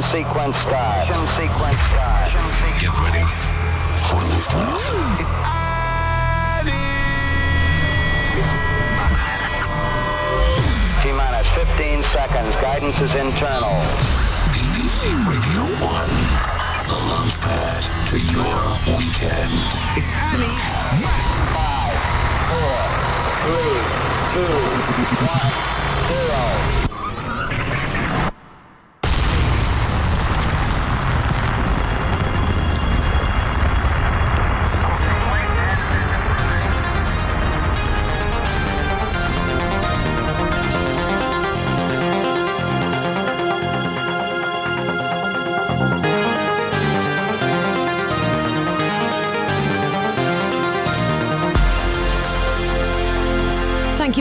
Ignition sequence start. Ignition sequence start. Get ready for liftoff. It's Annie. T minus 15 seconds. Guidance is internal. BBC Radio 1. The launch pad to your weekend. It's Annie. Five, four, three, two, one, zero.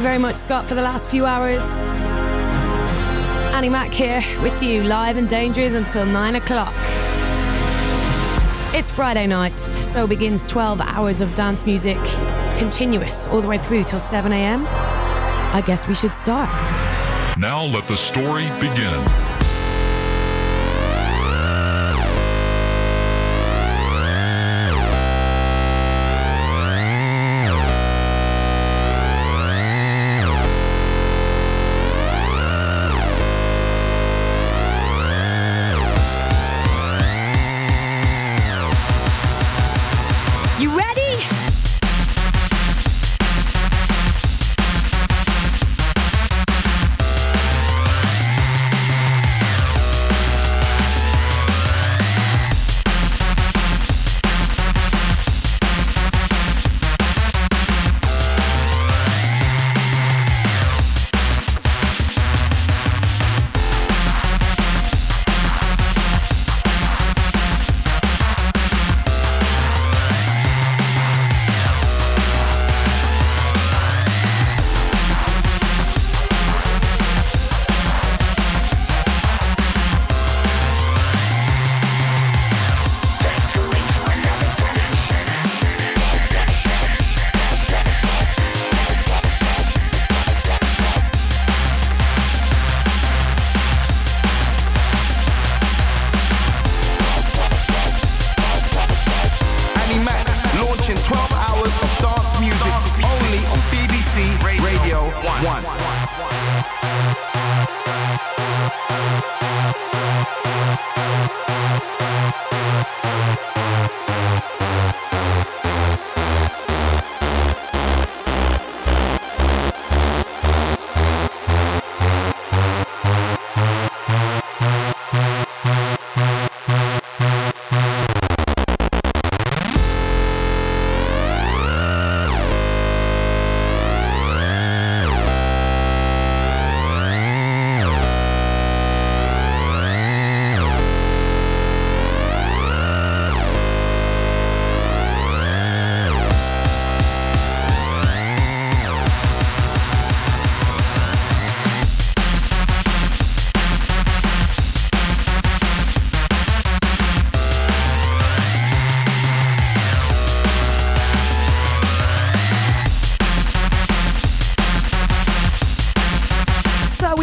Very much, Scott, for the last few hours. Annie Mac here with you, live and dangerous until 9 o'clock. It's Friday night, so begins 12 hours of dance music, continuous all the way through till 7 a.m. I guess we should start. Now let the story begin.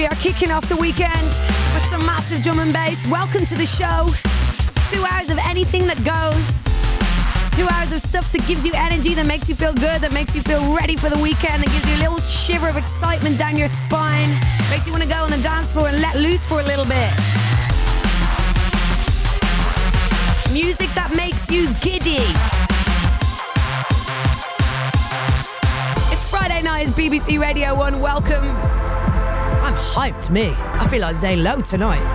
We are kicking off the weekend with some massive drum and bass. Welcome to the show. Two hours of anything that goes. It's two hours of stuff that gives you energy, that makes you feel good, that makes you feel ready for the weekend, that gives you a little shiver of excitement down your spine, makes you want to go on the dance floor and let loose for a little bit. Music that makes you giddy. It's Friday night, it's BBC Radio 1. Welcome. I'm hyped, me. I feel like Zane Lowe tonight.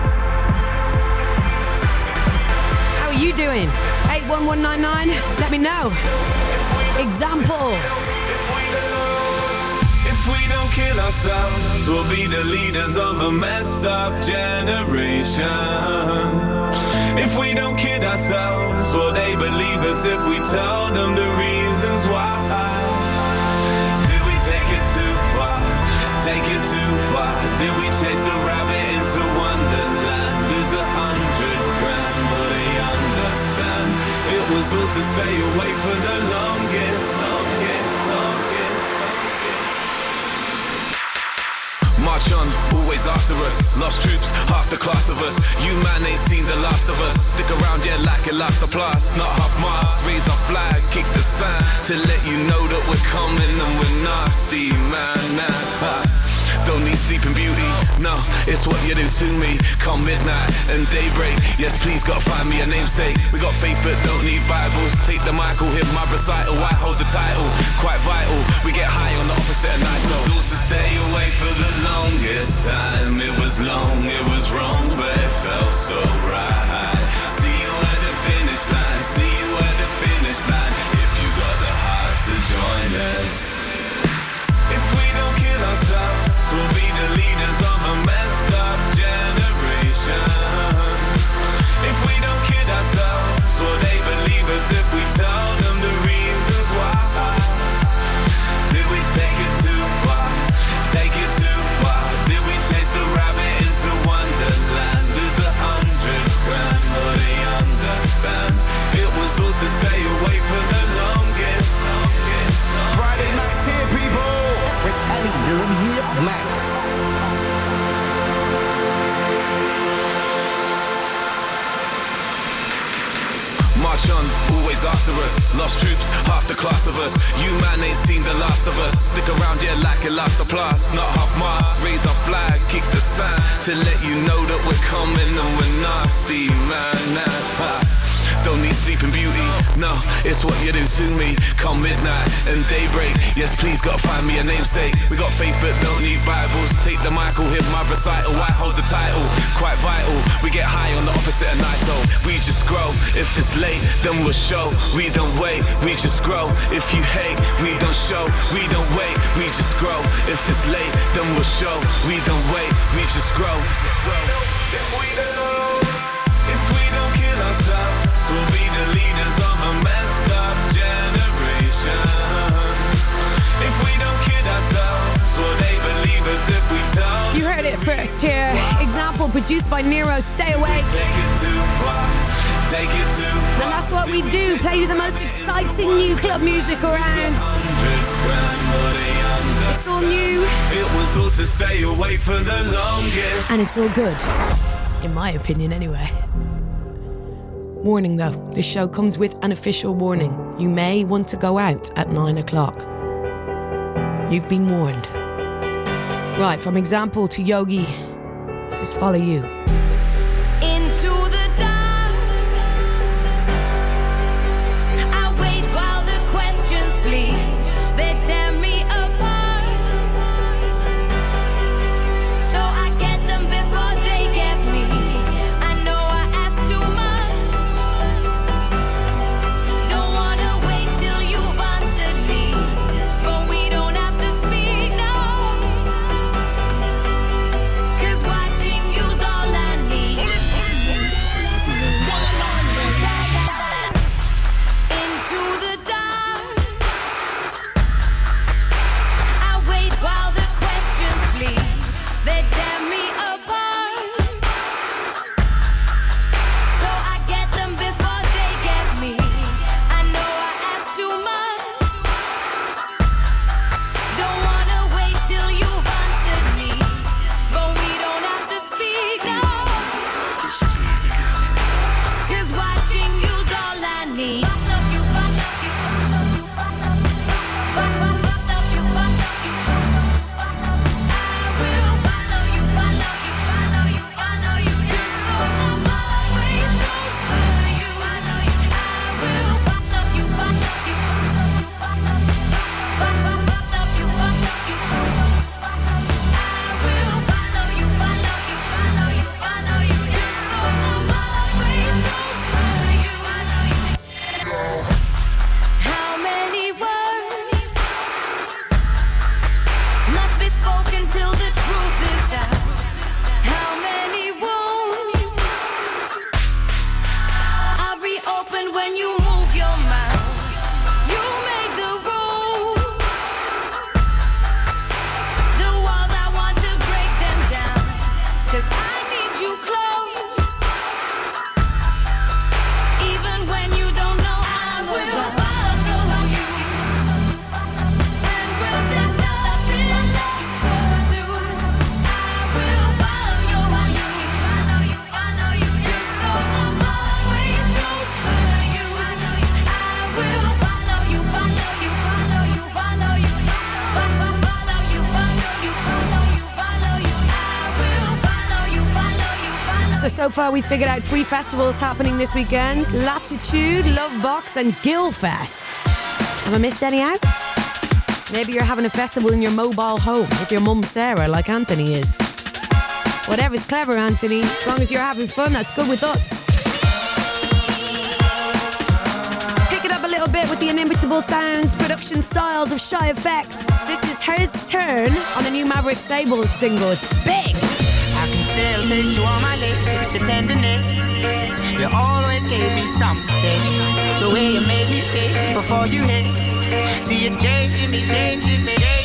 How are you doing? 81199, let me know. Example. If we don't kill ourselves, we'll be the leaders of a messed up generation. If we don't kid ourselves, will they believe us if we tell them the reasons why? We the rabbit into Wonderland? A hundred grand, understand? It was all to stay awake for the longest, longest, March on, always after us. Lost troops, half the class of us. You man ain't seen the last of us. Stick around, yeah, like it lasts plus. Not half mast, raise our flag, kick the sign to let you know that we're coming and we're nasty, man. Nah. Don't need sleeping beauty, no, it's what you do to me. Come midnight and daybreak, yes, please gotta find me a namesake. We got faith but don't need Bibles. Take the Michael, hit my recital, I hold the title. Quite vital, we get high on the opposite of night. So to stay away for the longest time. It was long, it was wrong, but it felt so right. See you at the finish line, see you at the finish line. If you got the heart to join us. If we don't kill ourselves We'll be the leaders of a messed up generation. If we don't kid ourselves, will they believe us if we tell them the reasons Mac. March on, always after us. Lost troops, half the class of us. You man ain't seen the last of us. Stick around, yeah, like it lasts the plus. Not half mast, raise our flag, kick the sign to let you know that we're coming and we're nasty, man. Nah. Don't need sleeping beauty, no, it's what you do to me. Come midnight and daybreak, yes, please gotta find me a namesake. We got faith but don't need Bibles. Take the Michael, hit my recital, I hold the title. Quite vital, we get high on the opposite of Naito. We just grow, if it's late, then we'll show. We don't wait, we just grow. If you hate, we don't show. We don't wait, we just grow. If it's late, then we'll show. We don't wait, we just grow. If we don't, if we don't kill ourselves. We'll be the leaders of a messed up generation. If we don't kid ourselves, will they believe us if we tell You heard it first here. Example produced by Nero. Stay away. Take it too far. Take it too far. And that's what we do. Play you the most exciting new club music around. It's all new. It was all to stay awake for the longest. And it's all good. In my opinion, anyway. Warning though, this show comes with an official warning. You may want to go out at 9 o'clock. You've been warned. Right, from example to yogi, this is follow you. We figured out three festivals happening this weekend Latitude, Lovebox, and Guilfest. Have I missed any out? Maybe you're having a festival in your mobile home with your mum Sarah, like Anthony is. Whatever's clever, Anthony. As long as you're having fun, that's good with us. Let's pick it up a little bit with the inimitable sounds, production styles of Shy FX. This is Hers Turn on the new Maverick Sabre single. Still taste you on my lips, your tenderness. You always gave me something. The way you made me feel before you hit. See me, changing me, changing me, changing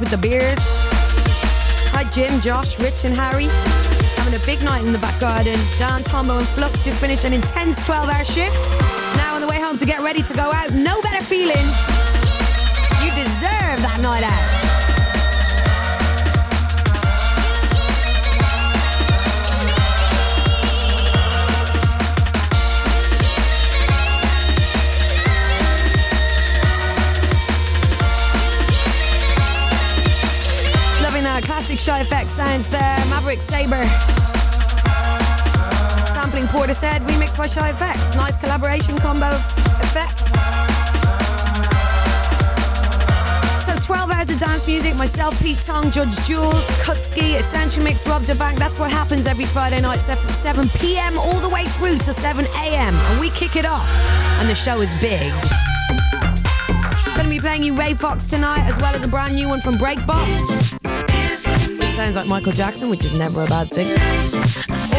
with the beers. Hi Jim, Josh, Rich and Harry. Having a big night in the back garden. Dan, Tombo and Flux just finished an intense 12-hour shift. Now on the way home to get ready to go out. No better feeling. You deserve that night out. Classic Shy FX there. Maverick Sabre. Sampling Portishead, remixed by Shy FX. Nice collaboration combo of effects. So 12 hours of dance music, myself, Pete Tong, Judge Jules, Kutski, Essential Mix, Rob da Bank. That's what happens every Friday night, 7, 7 p.m. all the way through to 7 a.m. And we kick it off. And the show is big. Gonna be playing you Ray Fox tonight, as well as a brand new one from Breakbot sounds like Michael Jackson, which is never a bad thing.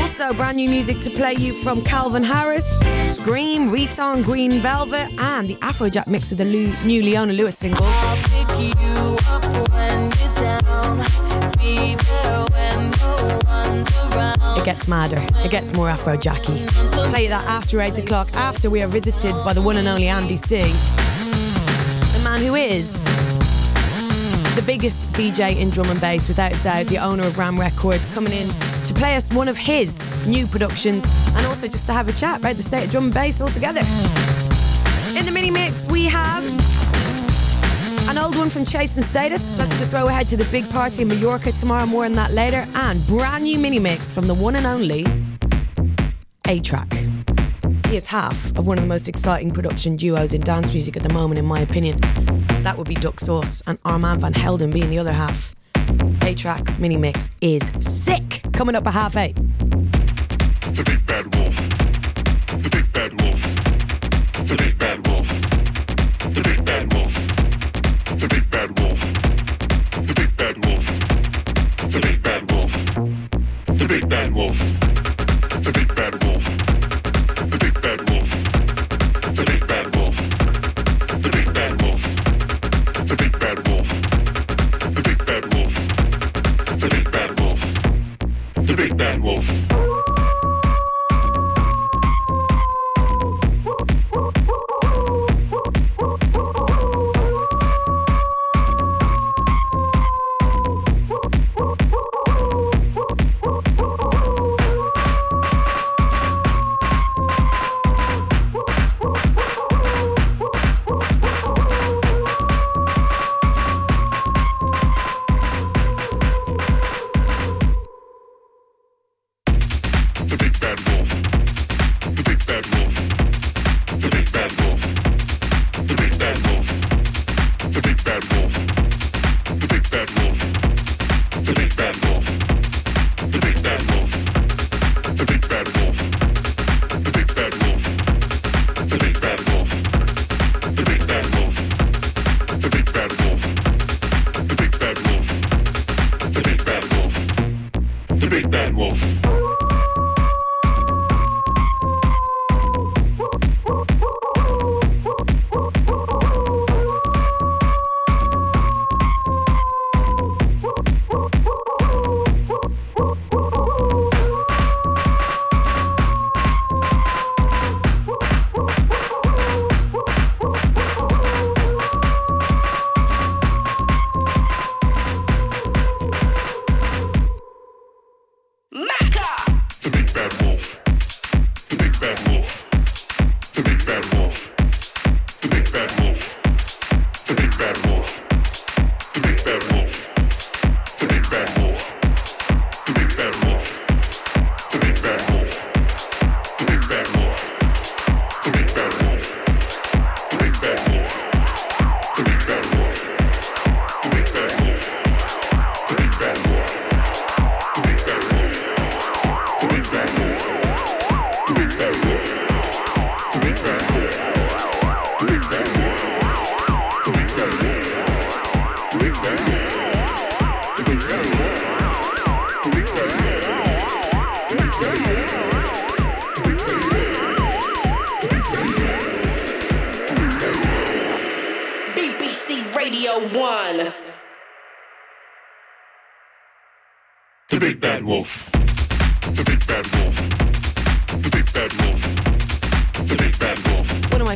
Also, brand new music to play you from Calvin Harris, Skream, Reton, Green Velvet, and the Afrojack mix with the new Leona Lewis single. It gets madder. It gets more Afro Jackie. Play that after 8 o'clock, after we are visited by the one and only Andy C. The man who is biggest DJ in drum and bass, without a doubt, the owner of Ram Records, coming in to play us one of his new productions and also just to have a chat about the state of drum and bass altogether. In the mini mix, we have an old one from Chase and Status. That's the throw ahead to the big party in Mallorca tomorrow. More on that later. And brand new mini mix from the one and only A-Trak. He is half of one of the most exciting production duos in dance music at the moment, in my opinion. That would be Duck Sauce and Armand Van Helden being the other half. A-Trak's mini mix is sick. Coming up at half eight.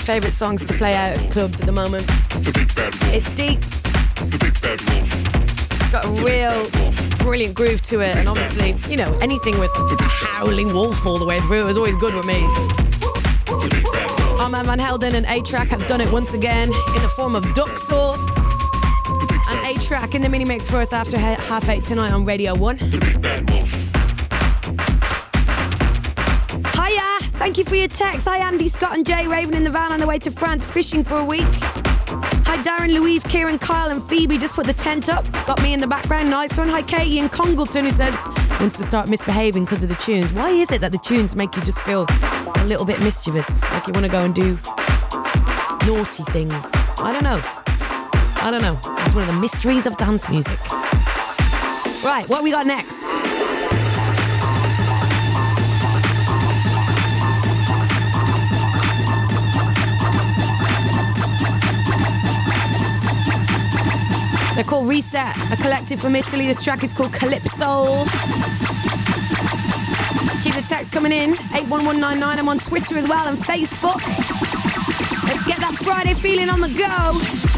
Favourite songs to play out at clubs at the moment. It's deep, it's got a real brilliant groove to it, and obviously, you know, anything with a howling wolf all the way through is always good with me. Armand Van Helden and A-Trak have done it once again in the form of Duck Sauce. And A-Trak in the mini mix for us after ha- half eight tonight on Radio 1. Thank you for your text. Hi, Andy, Scott, and Jay Raven in the van on the way to France fishing for a week. Hi, Darren, Louise, Kieran, Kyle, and Phoebe just put the tent up. Got me in the background. Nice one. Hi, Katie in Congleton who says wants to start misbehaving because of the tunes. Why is it that the tunes make you just feel a little bit mischievous? Like you want to go and do naughty things? I don't know. I don't know. It's one of the mysteries of dance music. Right, what we got next? They're called Reset, a collective from Italy. This track is called Calypso. Keep the text coming in. 81199. I'm on Twitter as well and Facebook. Let's get that Friday feeling on the go.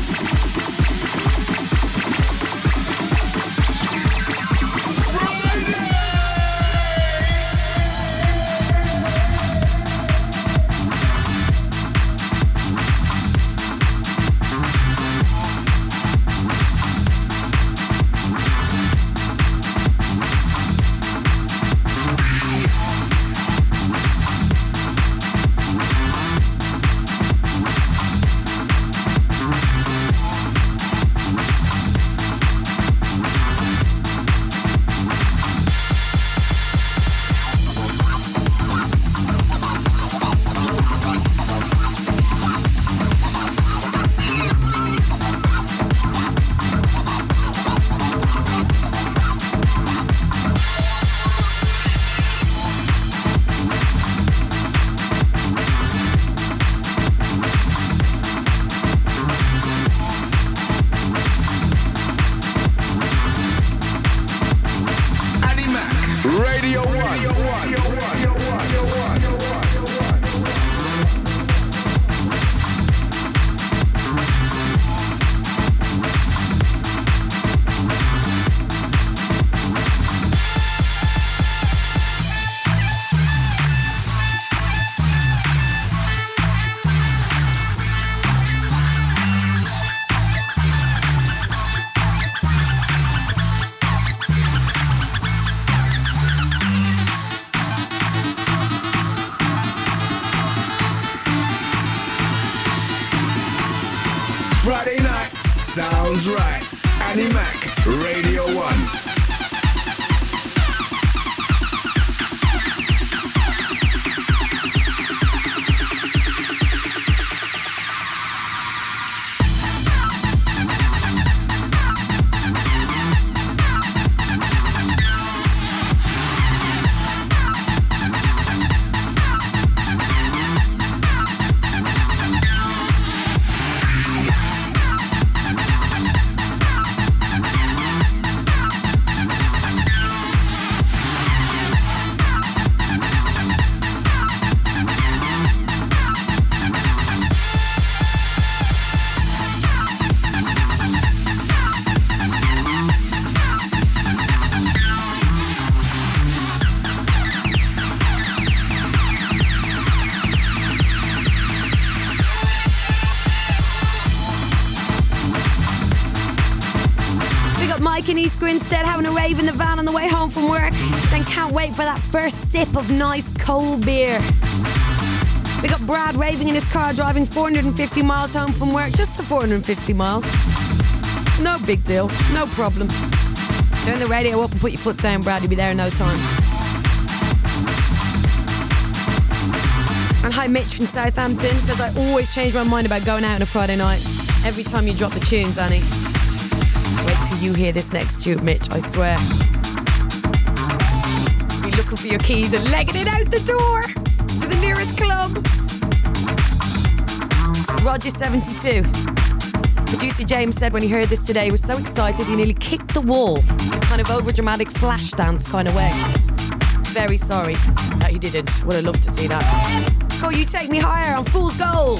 Wait for that first sip of nice cold beer. We got Brad raving in his car driving 450 miles home from work. Just the 450 miles. No big deal. No problem. Turn the radio up and put your foot down, Brad. You'll be there in no time. And hi, Mitch from Southampton says I always change my mind about going out on a Friday night. Every time you drop the tunes, Annie. Wait till you hear this next tune, Mitch, I swear. Looking for your keys and legging it out the door to the nearest club. Roger72. Producer James said when he heard this today, he was so excited he nearly kicked the wall kind of overdramatic flash dance kind of way. Very sorry that he didn't. Would have loved to see that. Call you take me higher on Fool's Gold.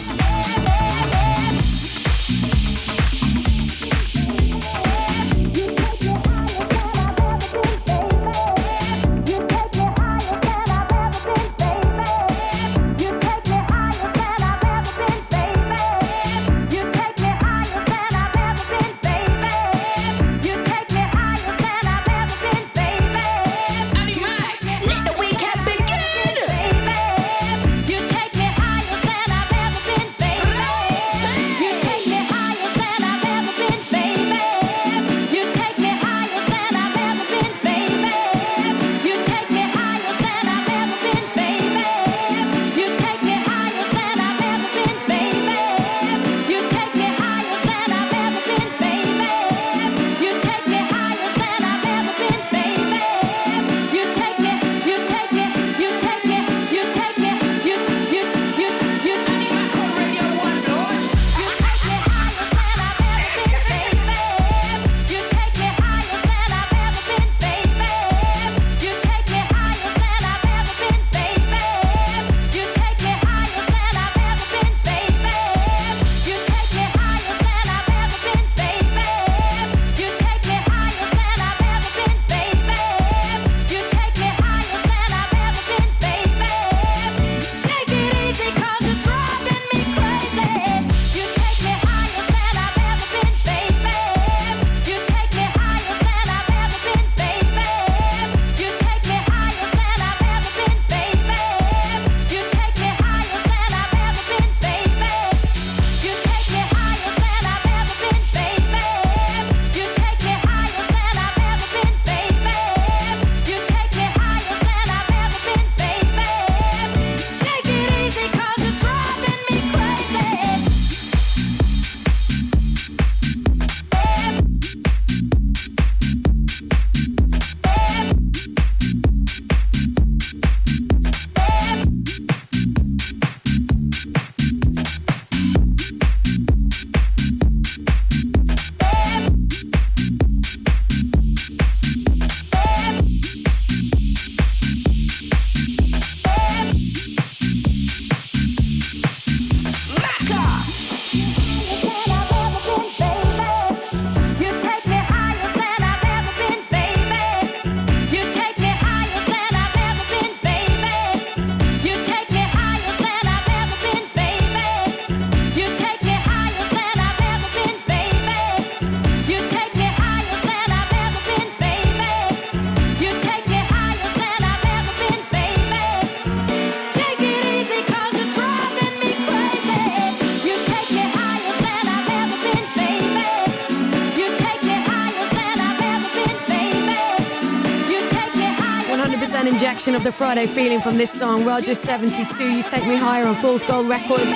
Injection of the Friday feeling from this song. Roger 72, You Take Me Higher on Fool's Gold Records.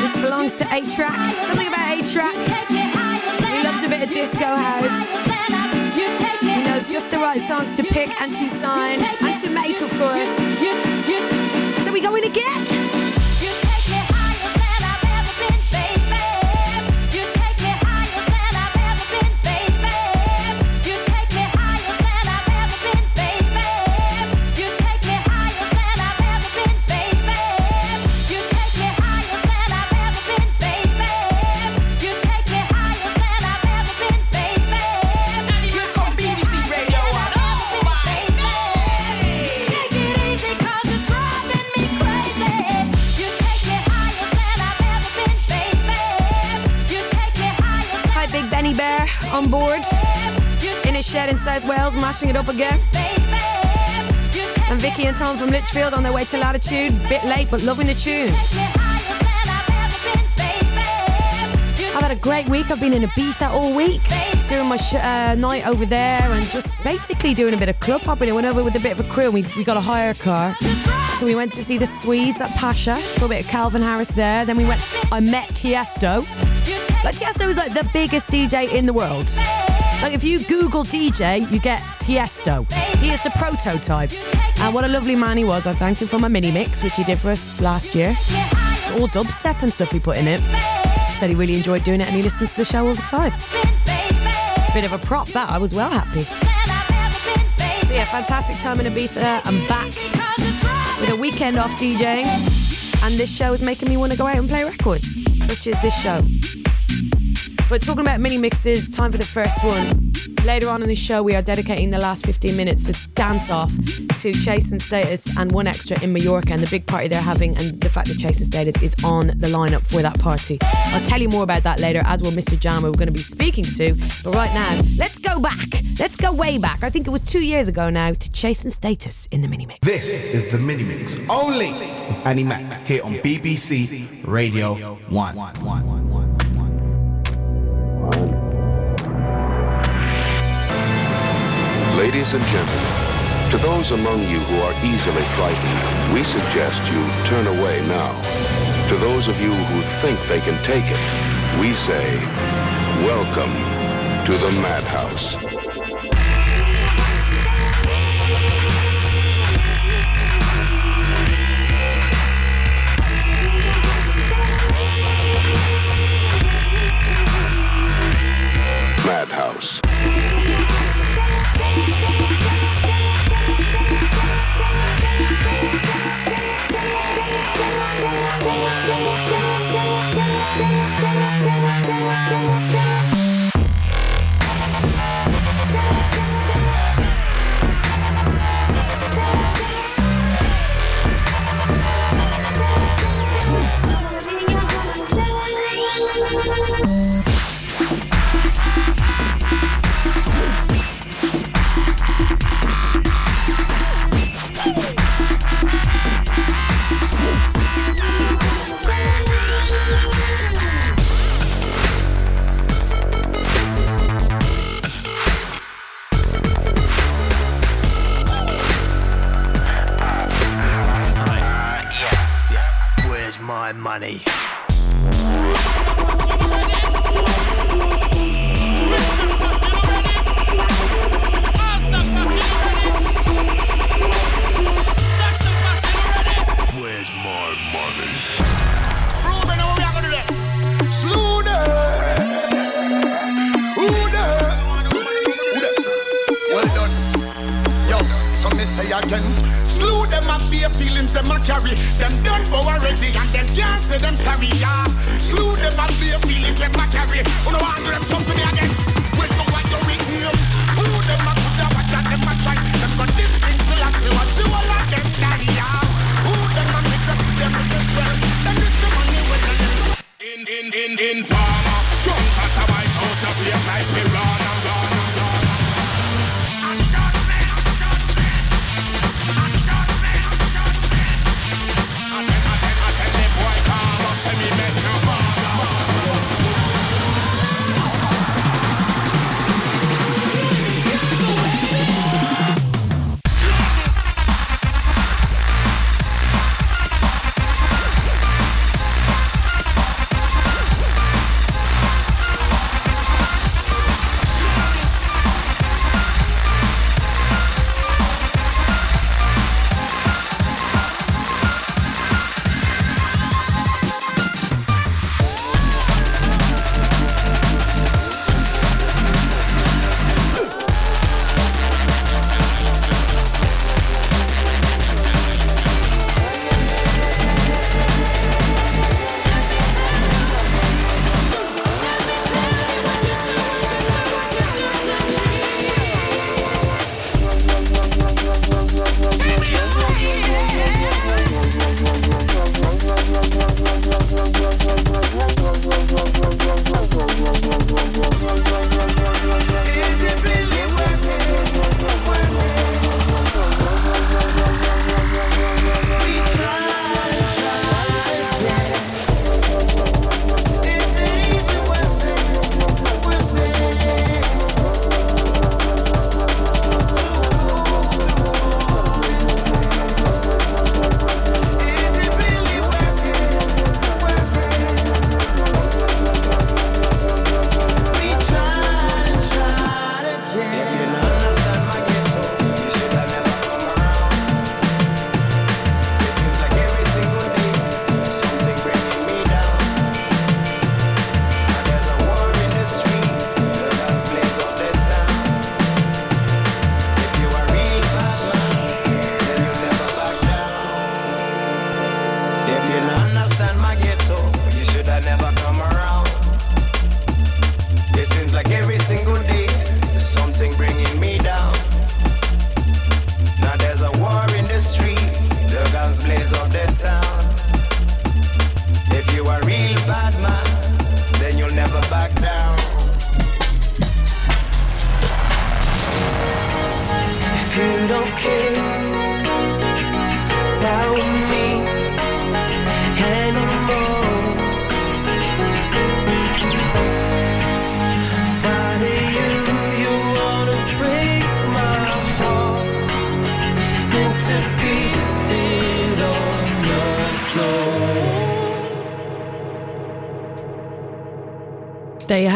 Which belongs to A-Trak. Something about A-Trak. He loves a bit of disco house. He knows just the right songs to pick and to sign and to make, of course. Shall we go in again? In South Wales, mashing it up again. And Vicky and Tom from Lichfield on their way to Latitude. Bit late, but loving the tunes. I've had a great week. I've been in Ibiza all week, doing my sh- uh, night over there, and just basically doing a bit of club hopping. I went over with a bit of a crew, and we, we got a hire car. So we went to see the Swedes at Pacha, saw a bit of Calvin Harris there. Then we went, I met Tiesto. Like, Tiesto is like the biggest DJ in the world. Like, if you Google DJ, you get Tiesto. He is the prototype. And what a lovely man he was. I thanked him for my mini mix, which he did for us last year. All dubstep and stuff he put in it. Said he really enjoyed doing it and he listens to the show all the time. Bit of a prop that. I was well happy. So yeah, fantastic time in Ibiza. I'm back with a weekend off DJing. And this show is making me want to go out and play records, such as this show. But talking about mini mixes, time for the first one. Later on in the show, we are dedicating the last 15 minutes to dance off to Chase and Status and one extra in Mallorca and the big party they're having, and the fact that Chase and Status is on the lineup for that party. I'll tell you more about that later, as will Mr. Jammer, we're going to be speaking to. But right now, let's go back. Let's go way back. I think it was two years ago now to Chase and Status in the mini mix. This is the mini mix only with Annie Mac here on BBC Radio 1. Ladies and gentlemen, to those among you who are easily frightened, we suggest you turn away now. To those of you who think they can take it, we say, welcome to the madhouse.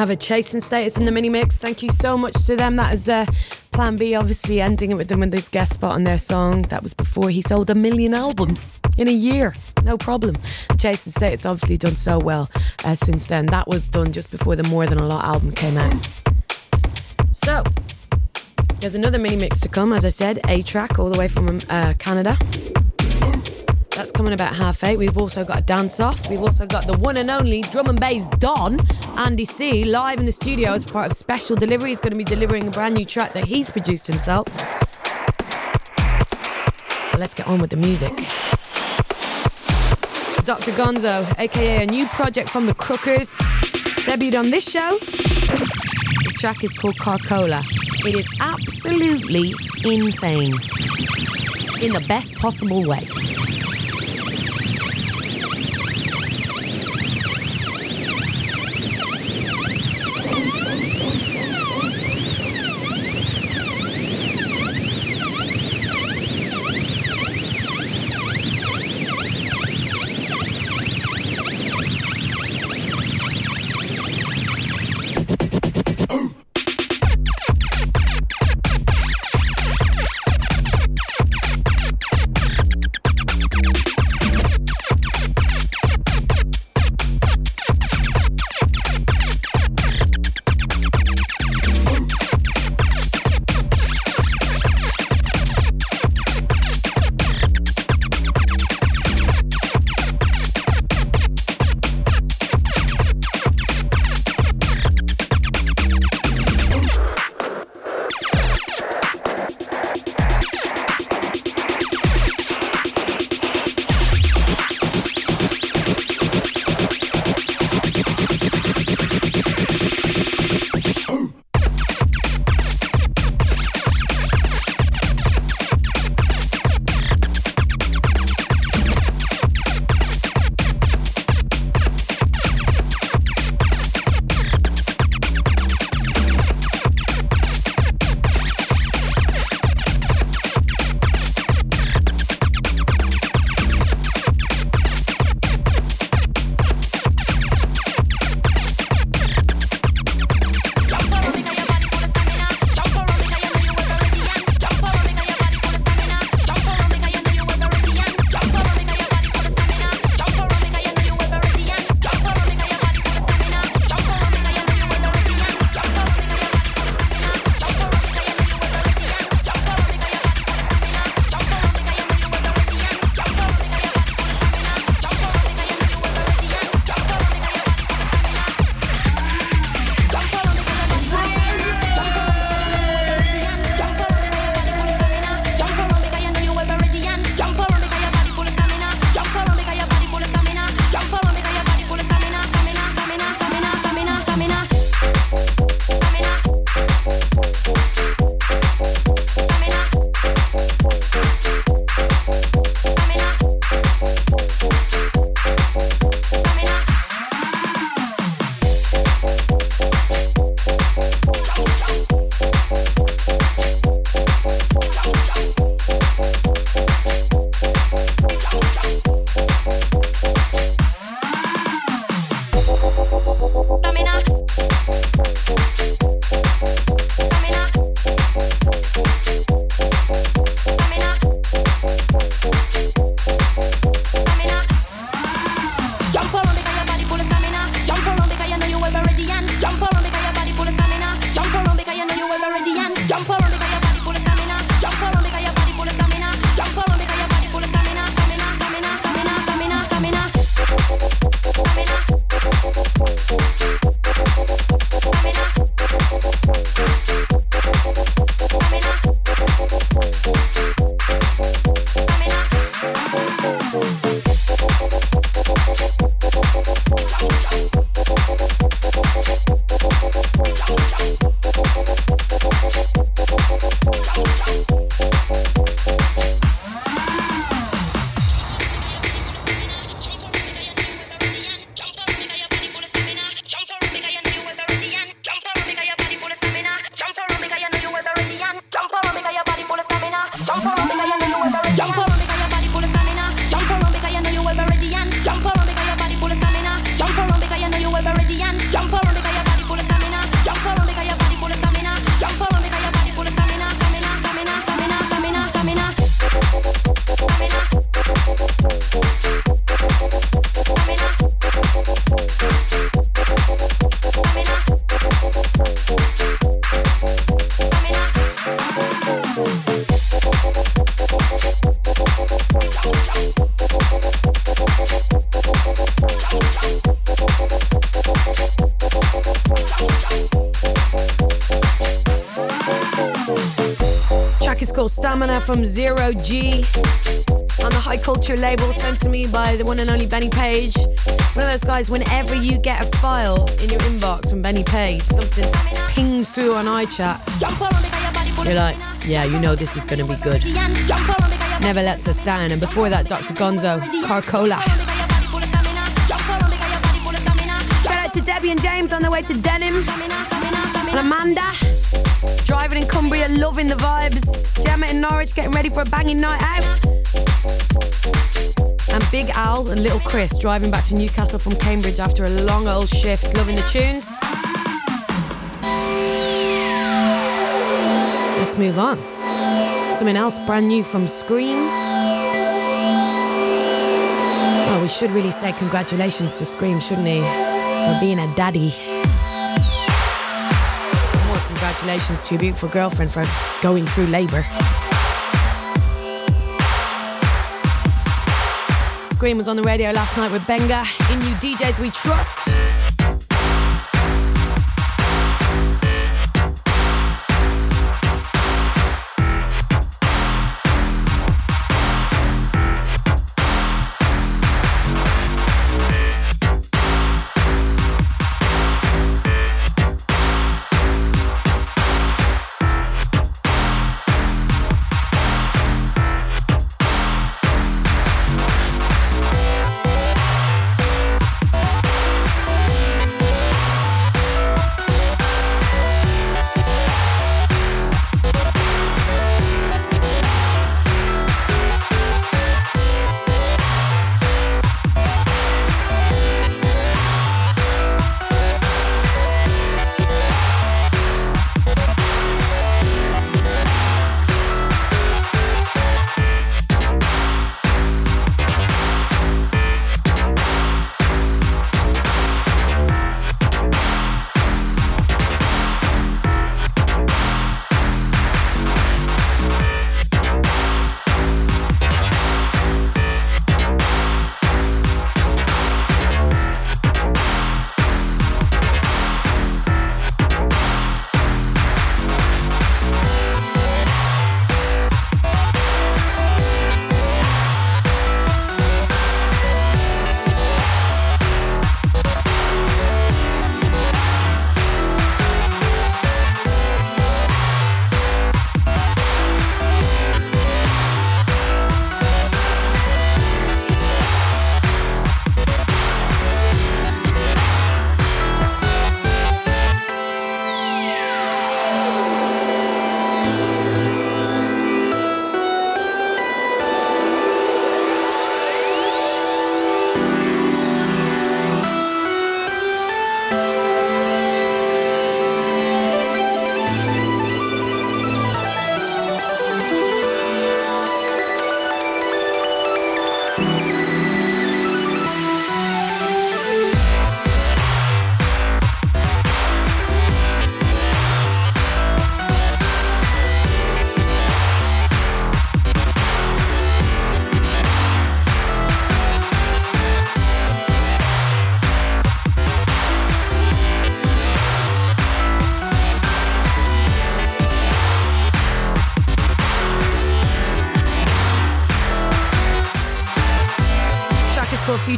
Have it, Chasing Status in the mini mix. Thank you so much to them. That is uh, Plan B, obviously ending it with them with this guest spot on their song. That was before he sold a million albums in a year. No problem. Chasing Status obviously done so well uh, since then. That was done just before the More Than a Lot album came out. So, there's another mini mix to come, as I said, A-Trak all the way from uh, Canada. That's coming about half eight. We've also got a dance off. We've also got the one and only drum and bass Don, Andy C, live in the studio as part of special delivery. He's going to be delivering a brand new track that he's produced himself. Let's get on with the music. Dr. Gonzo, aka a new project from the Crookers, debuted on this show. This track is called Carcola. It is absolutely insane in the best possible way. From Zero G on the High Culture label sent to me by the one and only Benny Page. One of those guys, whenever you get a file in your inbox from Benny Page, something pings through on iChat. You're like, yeah, you know this is going to be good. Never lets us down. And before that, Dr. Gonzo, Carcola. Shout out to Debbie and James on their way to Denim. And Amanda, driving in Cumbria, loving the vibes. Gemma in Norwich, getting ready for a banging night out. And Big Al and Little Chris driving back to Newcastle from Cambridge after a long old shift, loving the tunes. Let's move on. Something else brand new from Skream. Oh, we should really say congratulations to Skream, shouldn't he? For being a daddy. Congratulations to your beautiful girlfriend for going through labour. Skream was on the radio last night with Benga in you DJs We Trust.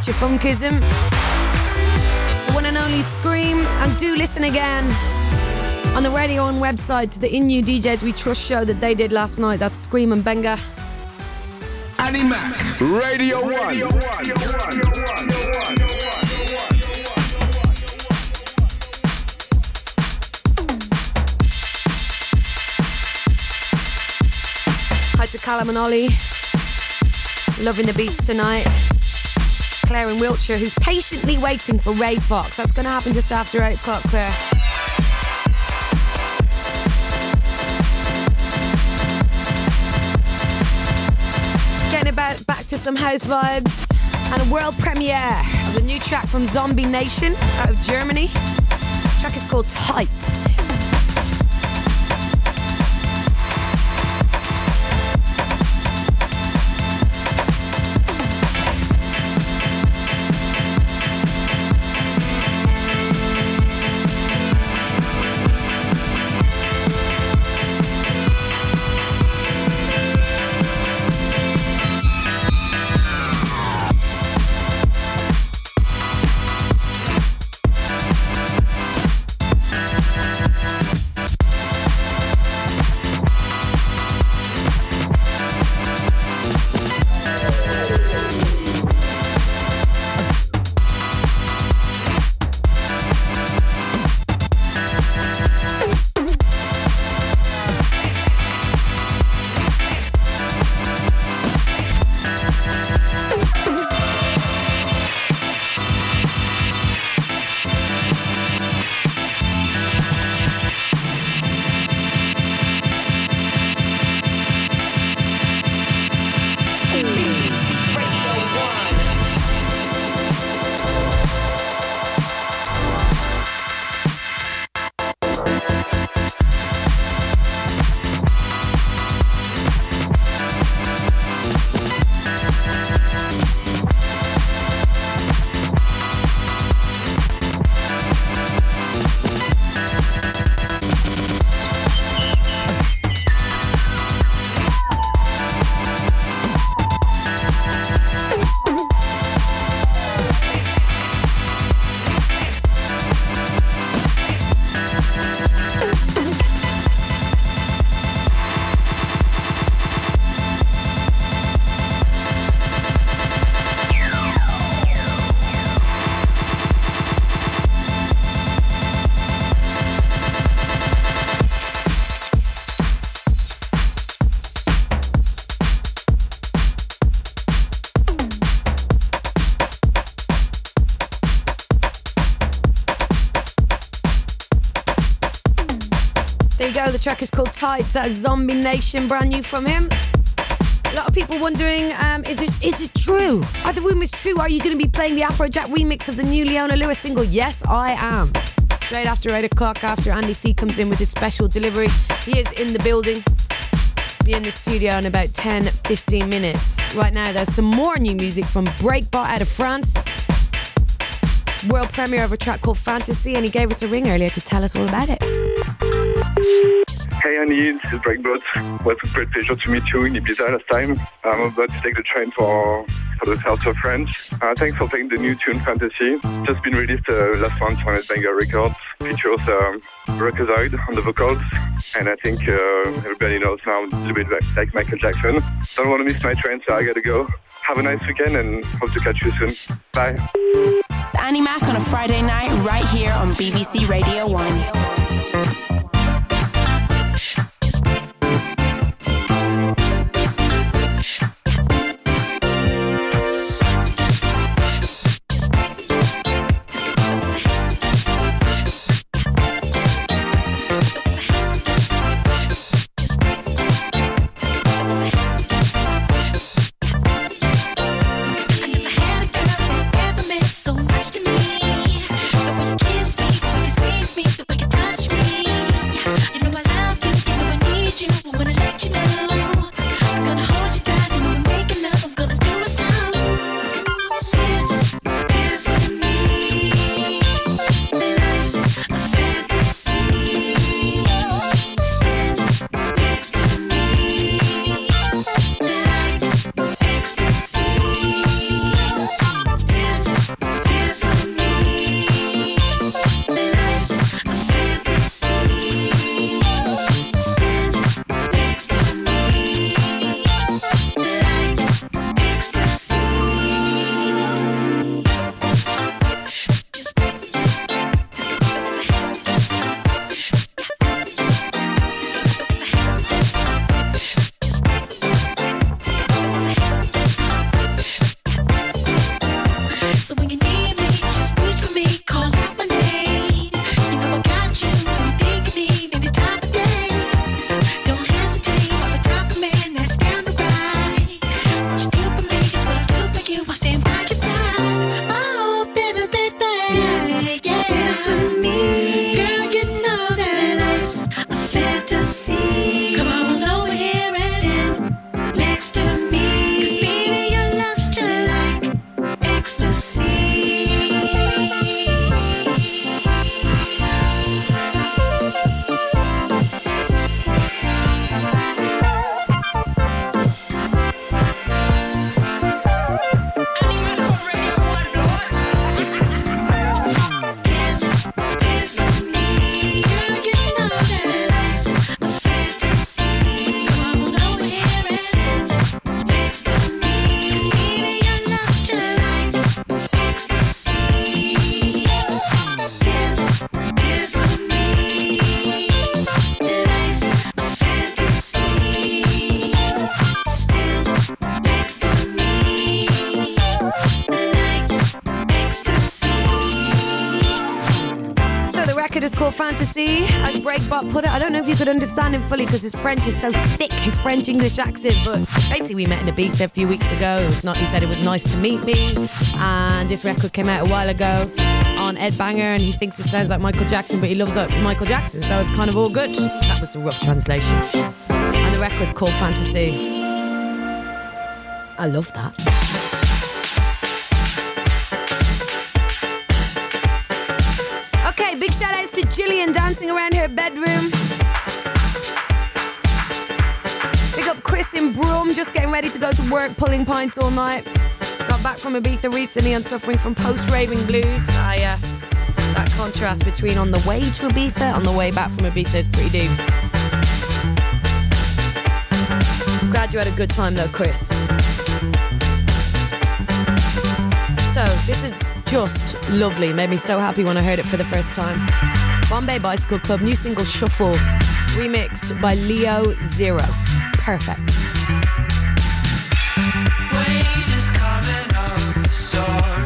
Future Funkism. The one and only Skream. And do listen again on the radio and website to the In New DJs We Trust show that they did last night. That's Skream and Benga. Annie Mac, Radio 1. Hi to Callum and Ollie. Loving the beats tonight. Claire in Wiltshire, who's patiently waiting for Ray Foxx. That's going to happen just after 8 o'clock, Claire. Getting about back to some house vibes and a world premiere of a new track from Zombie Nation out of Germany. The track is called Tights. Track is called Tights. That's Zombie Nation, brand new from him. A lot of people wondering, um, is it is it true? Are the rumours true? Are you going to be playing the Afrojack remix of the new Leona Lewis single? Yes, I am. Straight after 8 o'clock, after Andy C comes in with his special delivery, he is in the building. Be in the studio in about 10 15 minutes. Right now, there's some more new music from Breakbot out of France. World premiere of a track called Fantasy, and he gave us a ring earlier to tell us all about it. Annie, this is Breakbot. Was a great pleasure to meet you in Ibiza last time. I'm about to take the train for for the south of France. Uh, thanks for playing the new tune Fantasy. Just been released uh, last month on Banger Records. Features um, Ruckazoid on the vocals. And I think uh, everybody knows now a little bit like, like Michael Jackson. Don't want to miss my train, so I gotta go. Have a nice weekend and hope to catch you soon. Bye. Annie Mac on a Friday night right here on BBC Radio 1. Put it. I don't know if you could understand him fully because his French is so thick, his French English accent. But basically, we met in Ibiza a few weeks ago. It was not. He said it was nice to meet me, and this record came out a while ago on Ed Banger, and he thinks it sounds like Michael Jackson, but he loves like Michael Jackson, so it's kind of all good. That was a rough translation. And the record's called Fantasy. I love that. Okay, big shout outs to Gillian dancing around ready to go to work, pulling pints all night. Got back from Ibiza recently and suffering from post raving blues. Ah, yes. That contrast between on the way to Ibiza and on the way back from Ibiza is pretty deep. Glad you had a good time though, Chris. So, this is just lovely. Made me so happy when I heard it for the first time. Bombay Bicycle Club, new single Shuffle, remixed by Leo Zero. Perfect. Up,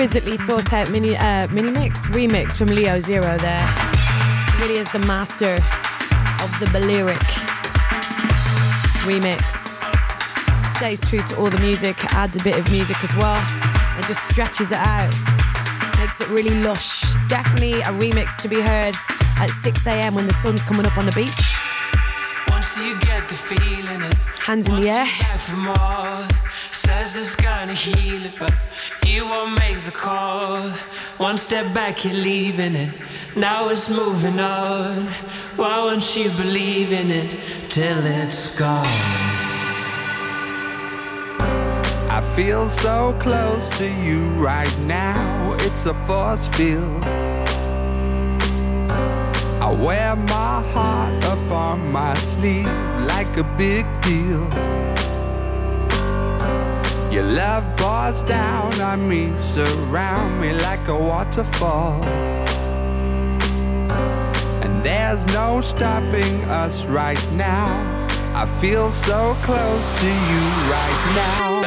exquisitely thought out mini uh, mini mix remix from Leo Zero there. Really is the master of the Balearic remix. Stays true to all the music, adds a bit of music as well, and just stretches it out. Makes it really lush. Definitely a remix to be heard at 6 a.m. when the sun's coming up on the beach. Once you get the feeling it, Hands in the air. It's gonna heal it, but you won't make the call. One step back, you're leaving it. Now it's moving on. Why won't you believe in it till it's gone? I feel so close to you right now. It's a force field. I wear my heart up on my sleeve like a big deal. Your love pours down on me, surround me like a waterfall. And there's no stopping us right now. I feel so close to you right now.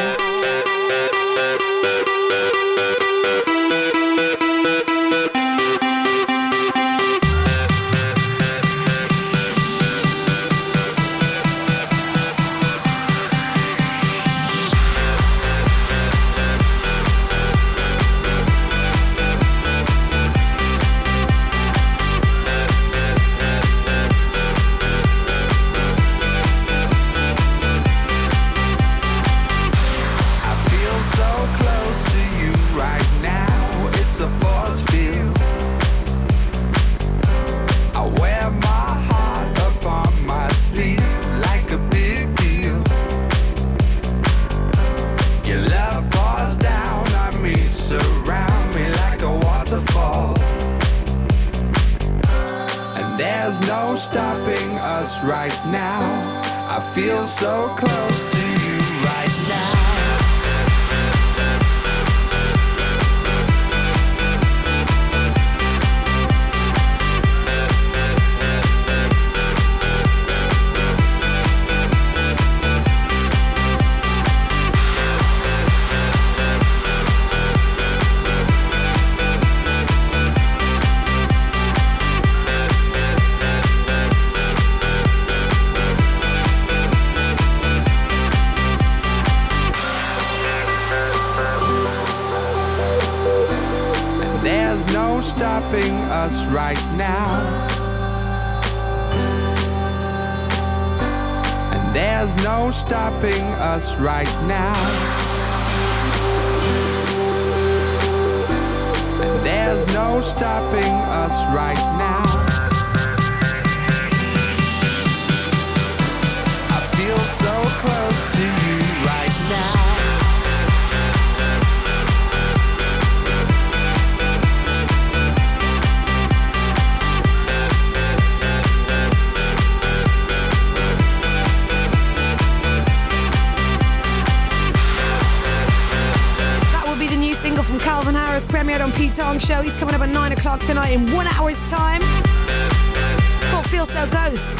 Calvin premiered on Pete Tong Show. He's coming up at 9 o'clock tonight in one hour's time. It's called Feel So Close.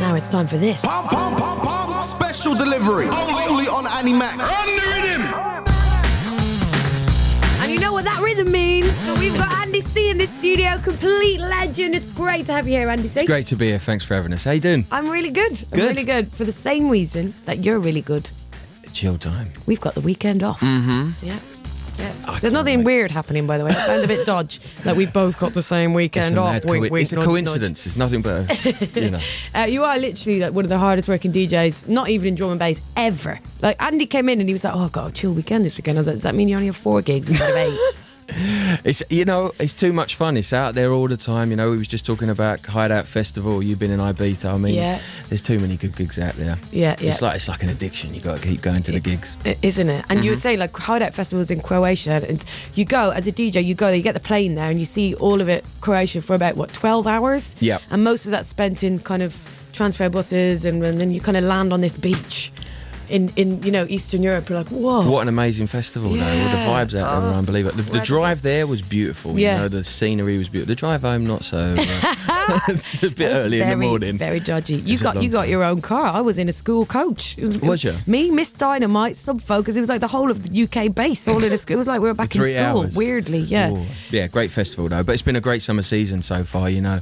Now it's time for this. Pump, pump, pump, pump. Special delivery. Only on Annie Mac. And you know what that rhythm means. So we've got Andy C in the studio, complete legend. It's great to have you here, Andy C. Great to be here. Thanks for having us. How you doing? I'm really good. I'm really good. For the same reason that you're really good. It's your time. We've got the weekend off. Mm-hmm. Yeah. Yeah. There's nothing weird happening, by the way. It sounds a bit dodge that we both got the same weekend off. it's Wink, wink, a nudge, coincidence. It's nothing but, a, you know. Uh, you are literally like one of the hardest working DJs, not even in drum and bass, ever. Like Andy came in and he was like, "Oh, I've got a chill weekend this weekend." I was like, "Does that mean you only have four gigs instead of eight? It's you know it's too much fun. It's out there all the time. You know we was just talking about Hideout Festival. You've been in Ibiza. I mean, Yeah. there's too many good gigs out there. Yeah, yeah. It's like it's like an addiction. You got to keep going to the gigs. Isn't it? And you mm-hmm. were saying like Hideout Festivals in Croatia, and you go as a DJ, you go, you get the plane there, and you see all of it Croatia for about what twelve hours. Yeah. And most of that's spent in kind of transfer buses, and, and then you kind of land on this beach in, in you know Eastern Europe, you're like, whoa. What an amazing festival, though. Well, the vibes out there Oh, were unbelievable. The, the drive there was beautiful. Yeah. You know, the scenery was beautiful. The drive home, not so. it's a bit early very, in the morning. Very dodgy. You It's got you got time. your own car. I was in a school coach. It was, Was ya? Me, Miss Dynamite, Sub Focus. It was like the whole of the UK base all in a school. It was like we were back in school. hours. Weirdly, yeah. Oh, yeah, great festival though. But it's been a great summer season so far, you know.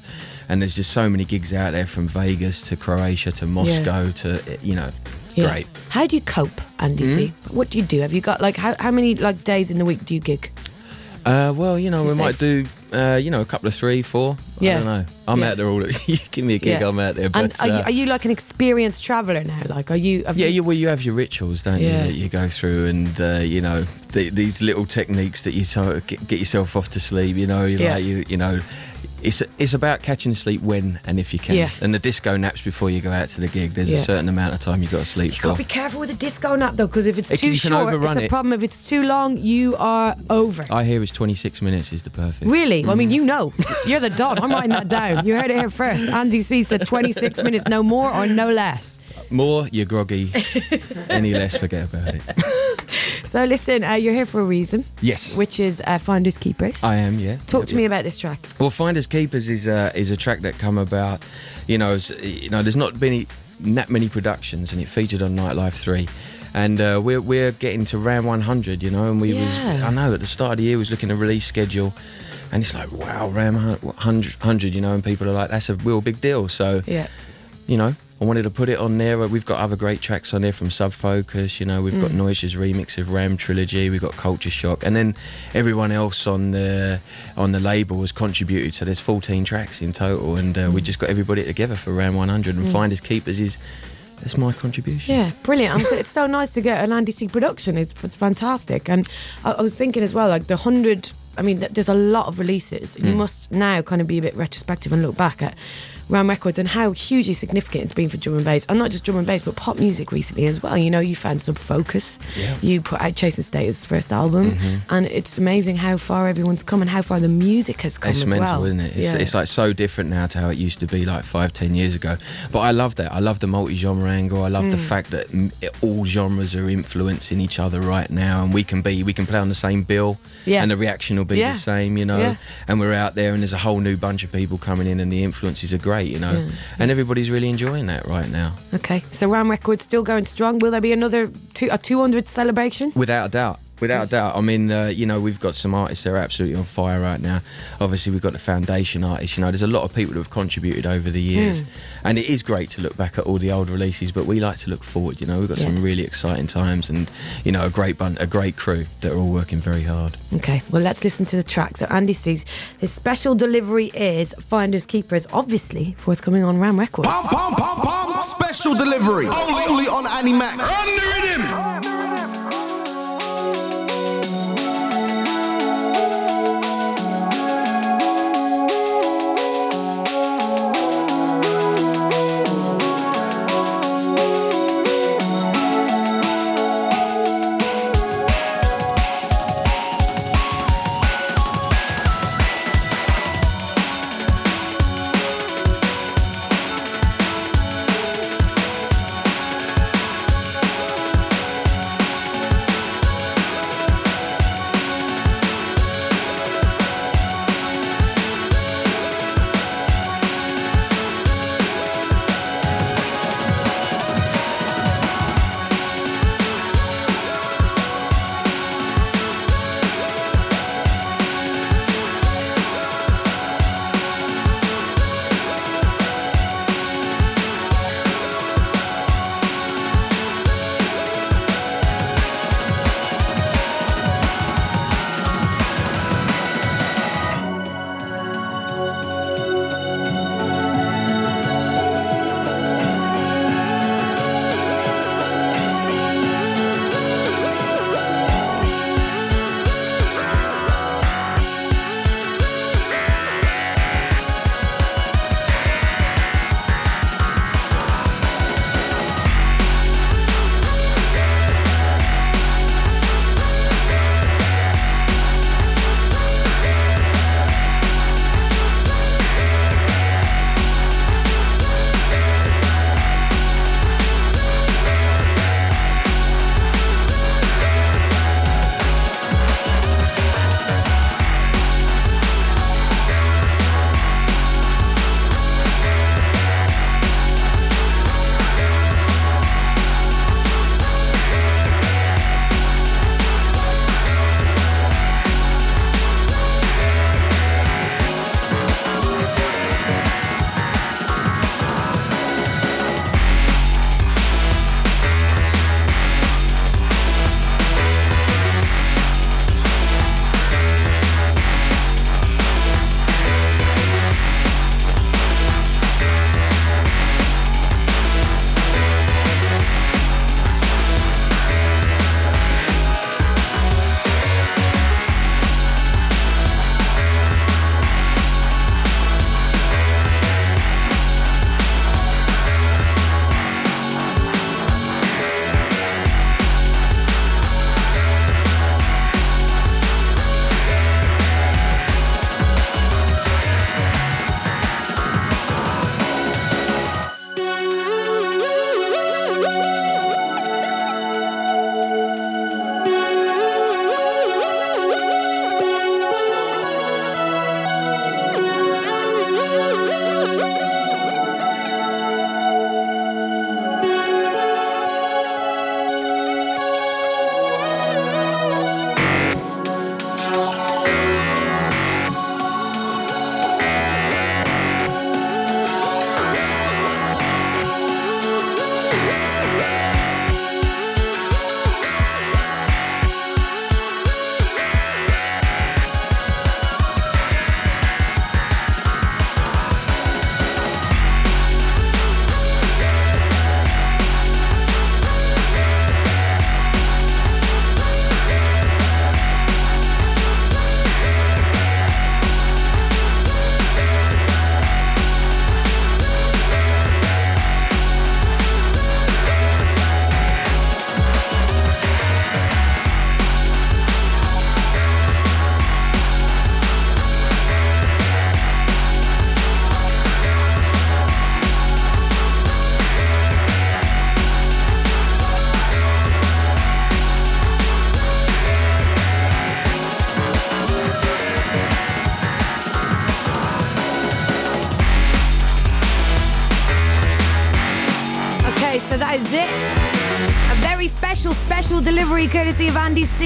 And there's just so many gigs out there from Vegas to Croatia to Moscow to you know, Yeah. great. How do you cope, Andy Hmm? C? What do you do? Have you got like how, how many like days in the week do you gig? Uh, well, you know, You're we might do uh, you know a couple of three, four. Yeah. I don't know. I'm Yeah. out there all. The you give me a gig, Yeah. I'm out there. and But are, you, uh, are you like an experienced traveller now? Like, are you? Have Yeah, you, you, well, you have your rituals, don't Yeah. you, that you go through, and uh, you know the, these little techniques that you sort of get, get yourself off to sleep. You know, you Yeah. like you, you know, it's it's about catching sleep when and if you can. Yeah. And the disco naps before you go out to the gig. There's Yeah. a certain amount of time you've got to sleep You for. got to be careful with a disco nap though, because if it's It- too short, it's a it. problem. If it's too long, you are over. I hear it's 26 minutes is the perfect. Really? I mean, mm. you know, you're the don. I'm writing that down. You heard it here first. Andy C said 26 minutes, no more or no less. More, you're groggy. Any less, forget about it. So listen, uh, you're here for a reason. Yes. Which is uh, Finders Keepers. I am, yeah. Talk Yep, to me about this track. Well, Finders Keepers is a is a track that come about. You know, you know, there's not been that many productions, and it featured on Nightlife Three, and uh, we're we're getting to round 100. You know, and we was I know at the start of the year we was looking at a release schedule. And it's like, wow, round 100, 100, you know, and people are like, that's a real big deal. So, Yeah. you know, I wanted to put it on there. We've got other great tracks on there from Sub Focus. You know, we've got Mm. Noisia's remix of Ram Trilogy. We've got Culture Shock, and then everyone else on the on the label has contributed. So there's 14 tracks in total, and uh, we just got everybody together for Ram 100. And Mm. Finders Keepers is that's my contribution. Yeah, brilliant. It's so nice to get an Andy C production. It's, it's fantastic. And I, I was thinking as well, like the 100, I mean, there's a lot of releases. You Mm. must now kind of be a bit retrospective and look back at Ram Records and how hugely significant it's been for drum and bass. And not just drum and bass, but pop music recently as well. You know, you found Sub Focus. Yeah. You put out Chase & Status' first album. Mhm. And it's amazing how far everyone's come and how far the music has come It's as mental, well. isn't it? It's, Yeah. it's like so different now to how it used to be like five, ten years ago. But I love that. I love the multi-genre angle. I love the Mm. fact that all genres are influencing each other right now, and we can be we can play on the same bill, Yeah. and the reaction will be the same, you know. And we're out there, and there's a whole new bunch of people coming in, and the influences are great, you know. Yeah. And everybody's really enjoying that right now, Okay, so Ram Records still going strong. Will there be another two, a 200 celebration? without a doubt. Without a doubt. I mean, uh, you know, we've got some artists that are absolutely on fire right now. Obviously, we've got the foundation artists. You know, there's a lot of people who have contributed over the years. And it is great to look back at all the old releases, but we like to look forward. You know, we've got some really exciting times and, you know, a great bun- a great crew that are all working very hard. Okay, well, let's listen to the track. So, Andy C's his special delivery is Finders Keepers, obviously forthcoming on Ram Records. Pom pom pom pom. Special delivery. Only on Annie Mac. Thank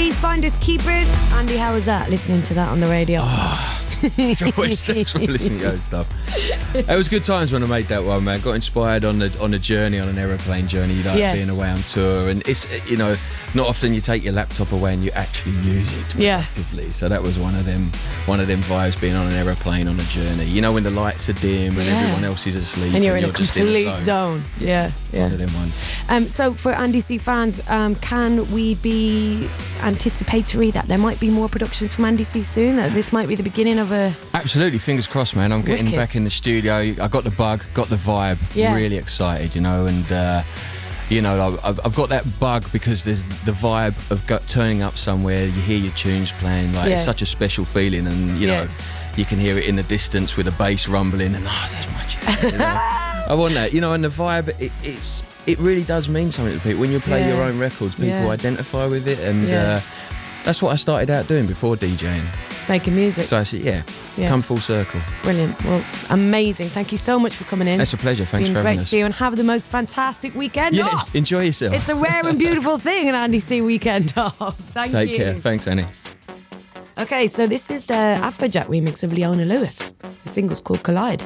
Andy. Finders Keepers. Andy, how was that listening to that on the radio? It's always stressful listening to your own stuff. It was good times when I made that one, man. Got inspired on the on a journey, on an aeroplane journey. Like Yeah. being away on tour, and it's you know not often you take your laptop away and you actually use it Yeah. actively. So that was one of them one of them vibes being on an aeroplane on a journey. You know when the lights are dim and Yeah. everyone else is asleep, and you're in a just complete in a zone. Yeah, yeah. One of them ones. Um, so for Andy C fans, um, can we be anticipatory that there might be more productions from Andy C soon? That this might be the beginning of a Absolutely, fingers crossed, man. I'm getting Wicked. back in the studio. I got the bug, got the vibe. Yeah. Really excited, you know, and uh, you know, I've, I've got that bug because there's the vibe of turning up somewhere. You hear your tunes playing, like it's such a special feeling, and you Yeah. know, you can hear it in the distance with the bass rumbling, and oh, that's my tune. You know? I want that, you know, and the vibe. It, it's it really does mean something to people when you play Yeah. your own records. People Yeah. identify with it, and Yeah. uh, that's what I started out doing before DJing. making music. So I said, yeah, come full circle. Brilliant. Well, amazing. Thank you so much for coming in. It's a pleasure. Thanks Been for great having to us. you and have the most fantastic weekend Yeah, off. enjoy yourself. It's a rare and beautiful thing, an Andy C weekend off. Thank Take you. Take care. Thanks, Annie. Okay, so this is the Afrojack remix of Leona Lewis. The single's called Collide.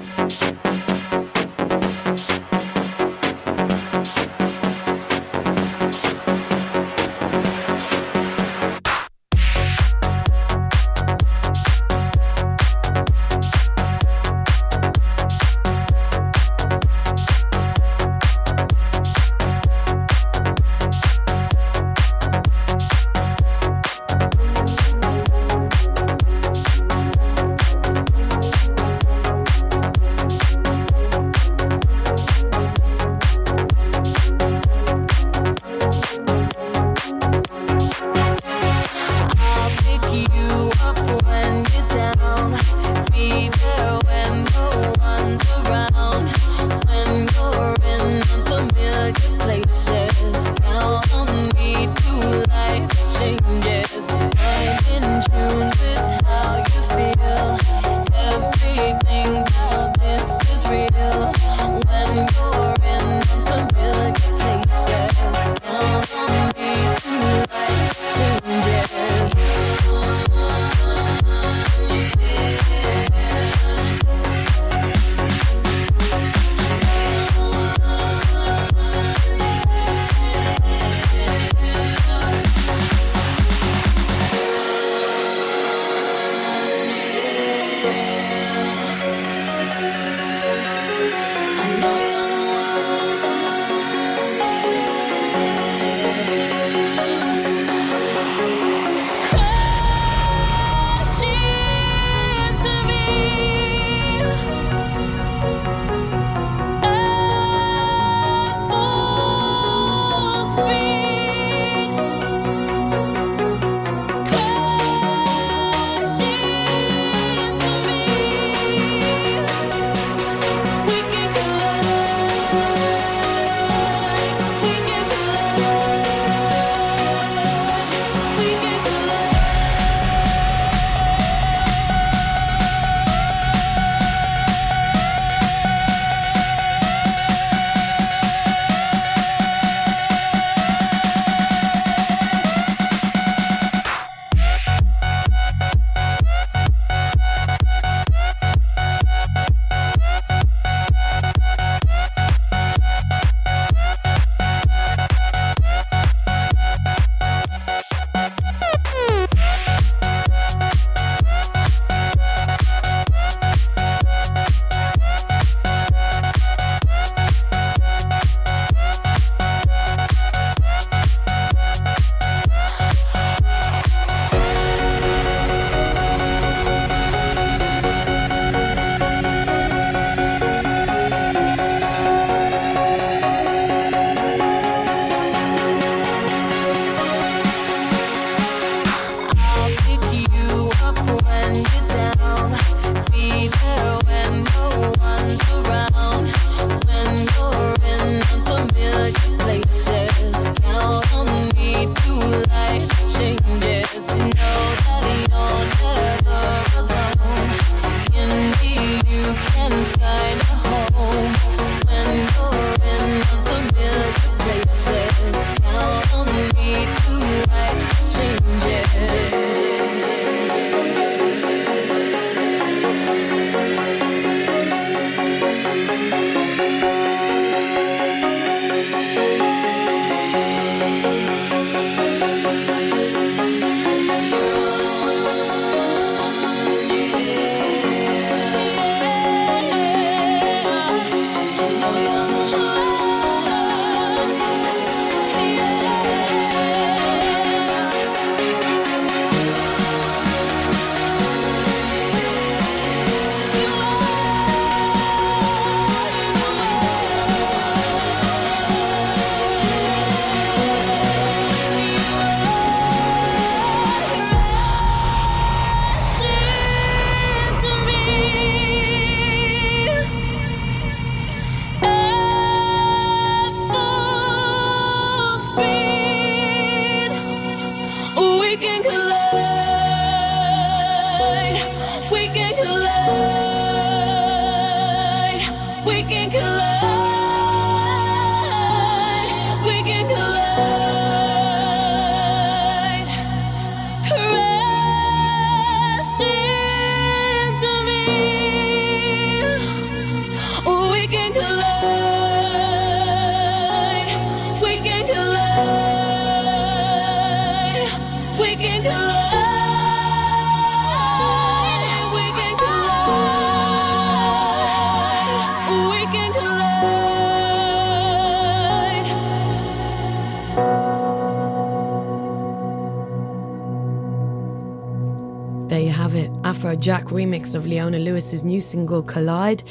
Remix of Leona Lewis's new single Collide.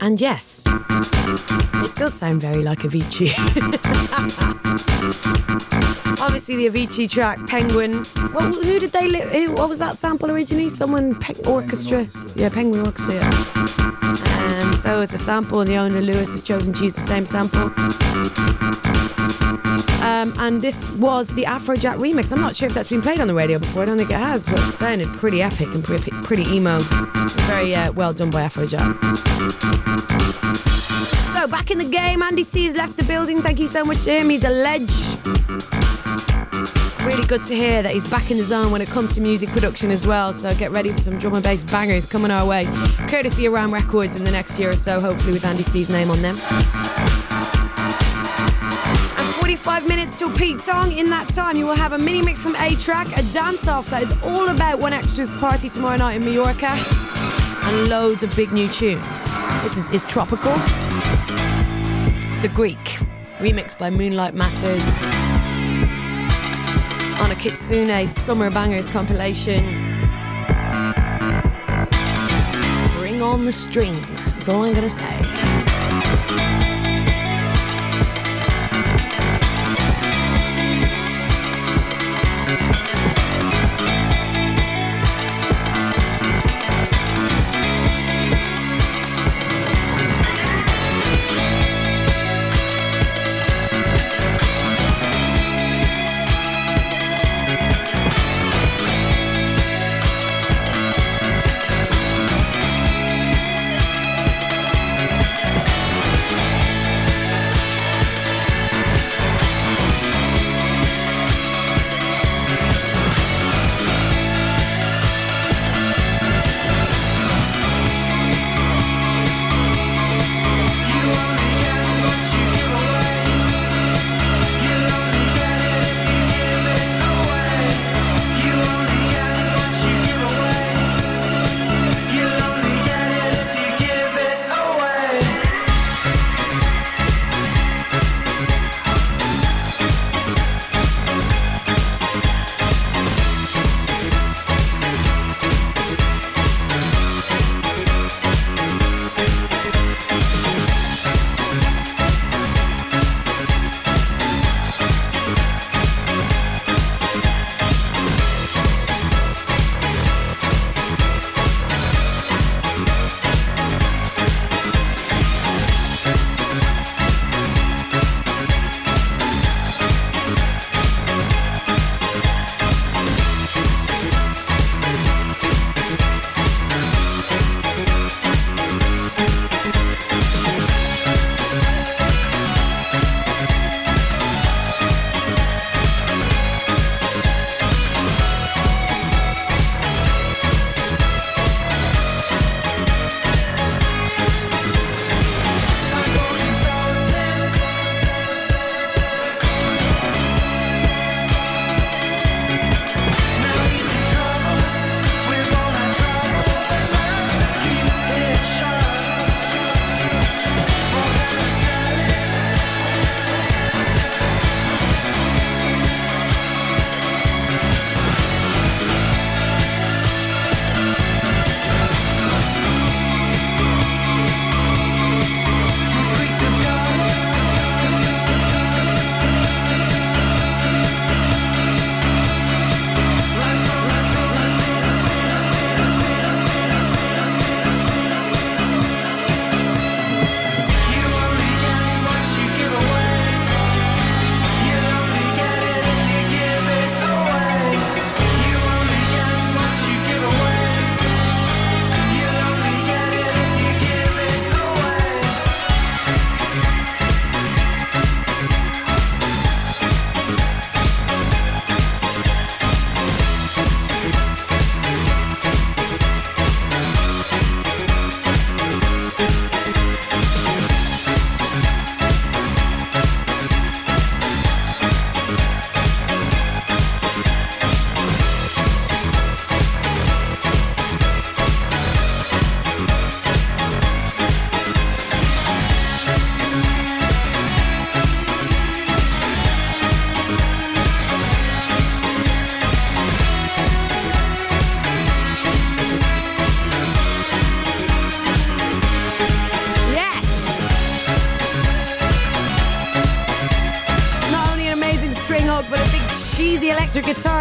And yes, it does sound very like Avicii. Obviously, the Avicii track Penguin. Who did they? Li- who, what was that sample originally? Someone Pe- orchestra. Yeah, Penguin Orchestra. Yeah. Um, so it's a sample, Leona Lewis has chosen to use the same sample. And this was the Afrojack remix. I'm not sure if that's been played on the radio before. I don't think it has, but it sounded pretty epic and pretty, pretty emo. Very uh, well done by Afrojack. So back in the game, Andy C has left the building. Thank you so much to him. He's a ledge. Really good to hear that he's back in the zone when it comes to music production as well. So get ready for some drum and bass bangers coming our way, courtesy of Ram Records in the next year or so. Hopefully with Andy C's name on them. And 45 minutes till Pete Tong. In that time, you will have a mini mix from A-Trak, a dance off that is all about One Extra's party tomorrow night in Mallorca, and loads of big new tunes. This is, is Tropical. The Greek, remixed by Moonlight Matters on a Kitsune Summer Bangers compilation. Bring on the strings, that's all I'm gonna say.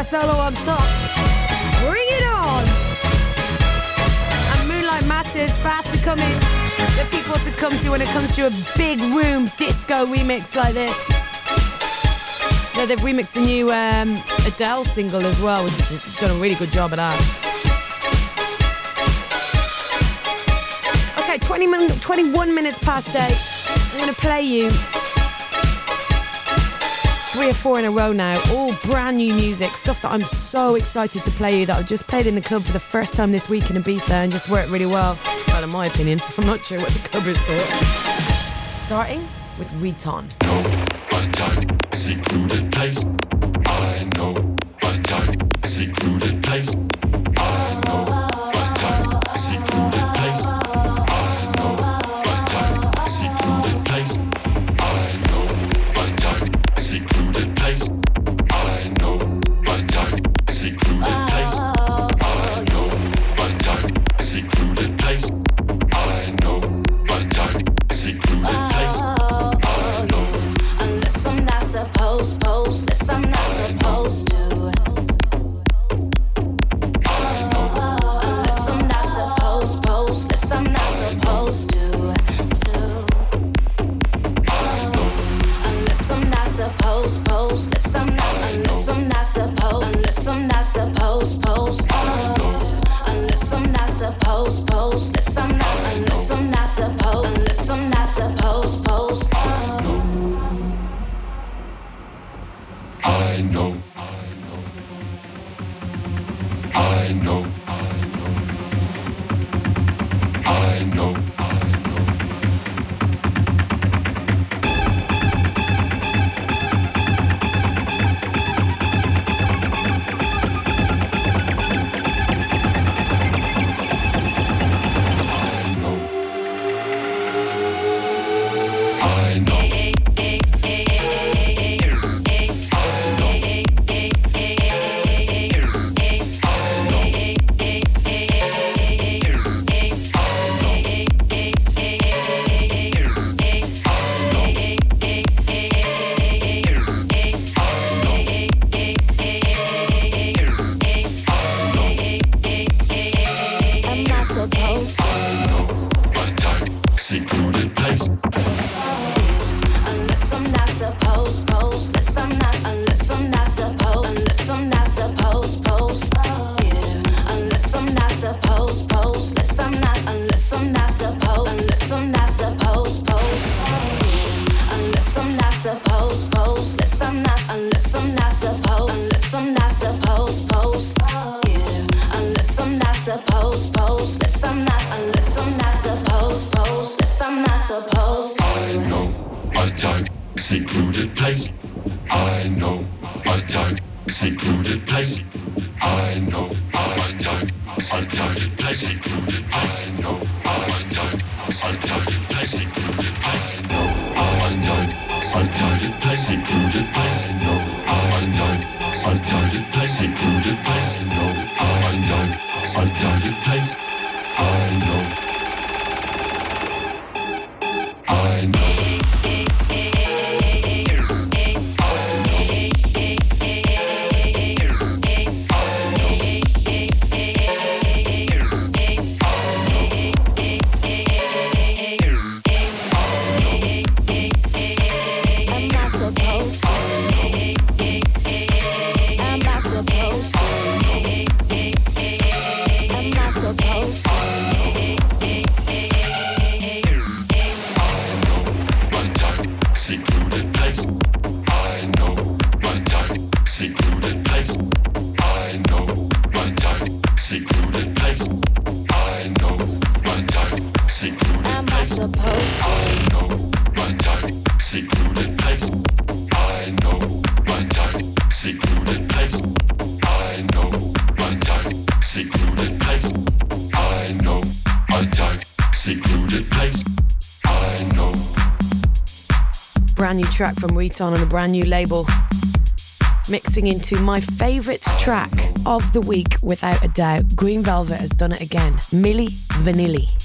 Solo on top. Bring it on! And Moonlight Matters fast becoming the people to come to when it comes to a big room disco remix like this. Yeah, they've remixed a new um, Adele single as well, which has done a really good job of that. Okay, 20 min- 21 minutes past eight. I'm gonna play you three or four in a row now, all brand new music, stuff that I'm so excited to play you that I've just played in the club for the first time this week in Ibiza and just worked really well. Well, in my opinion, I'm not sure what the clubbers thought. Starting with Reton. secluded place. I unless I'm not, unless I'm not supposed, unless I'm not supposed, post. Uh, unless I'm not supposed, unless I'm not, supposed, unless I'm not supposed, post. Uh. I know. Track from Reton on a brand new label. Mixing into my favourite track of the week, without a doubt. Green Velvet has done it again. Milli Vanilli.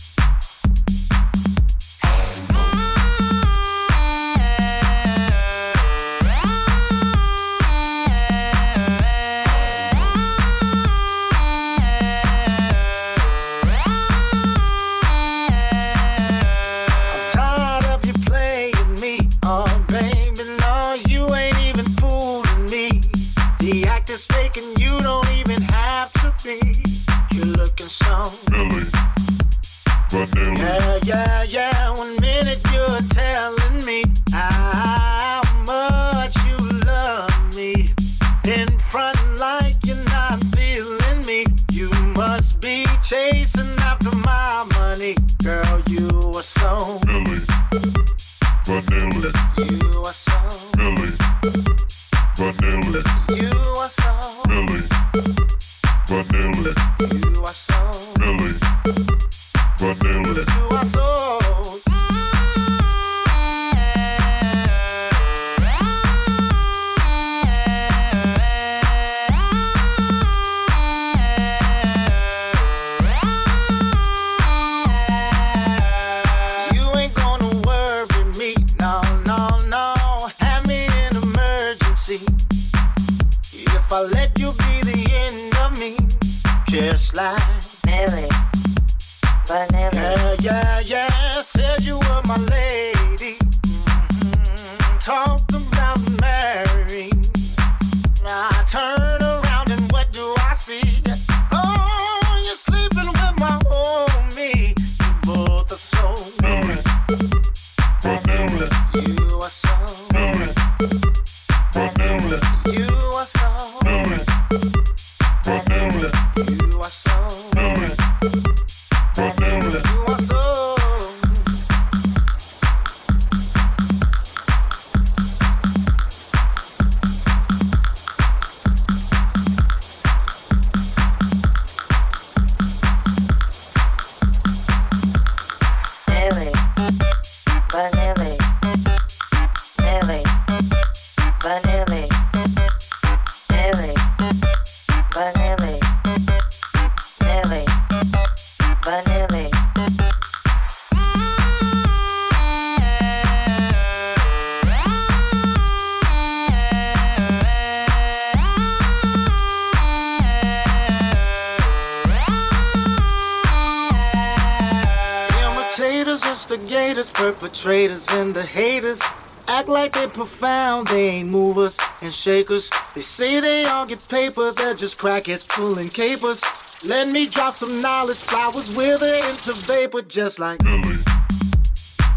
And shakers. They say they all get paper, they're just crackheads pulling capers. Let me drop some knowledge, flowers wither into vapor, just like, Millie.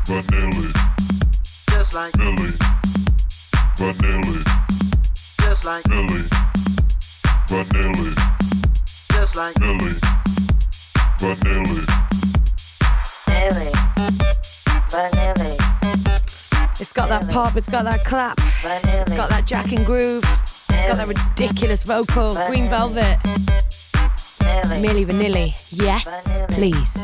Vanilla. just like, Millie. Vanilla. just like, Millie. Vanilla. just like. Millie. Vanilla. That pop, it's got that clap, it's got that jack and groove, it's got that ridiculous vocal. Green Velvet. Milli Vanilli. Yes, please.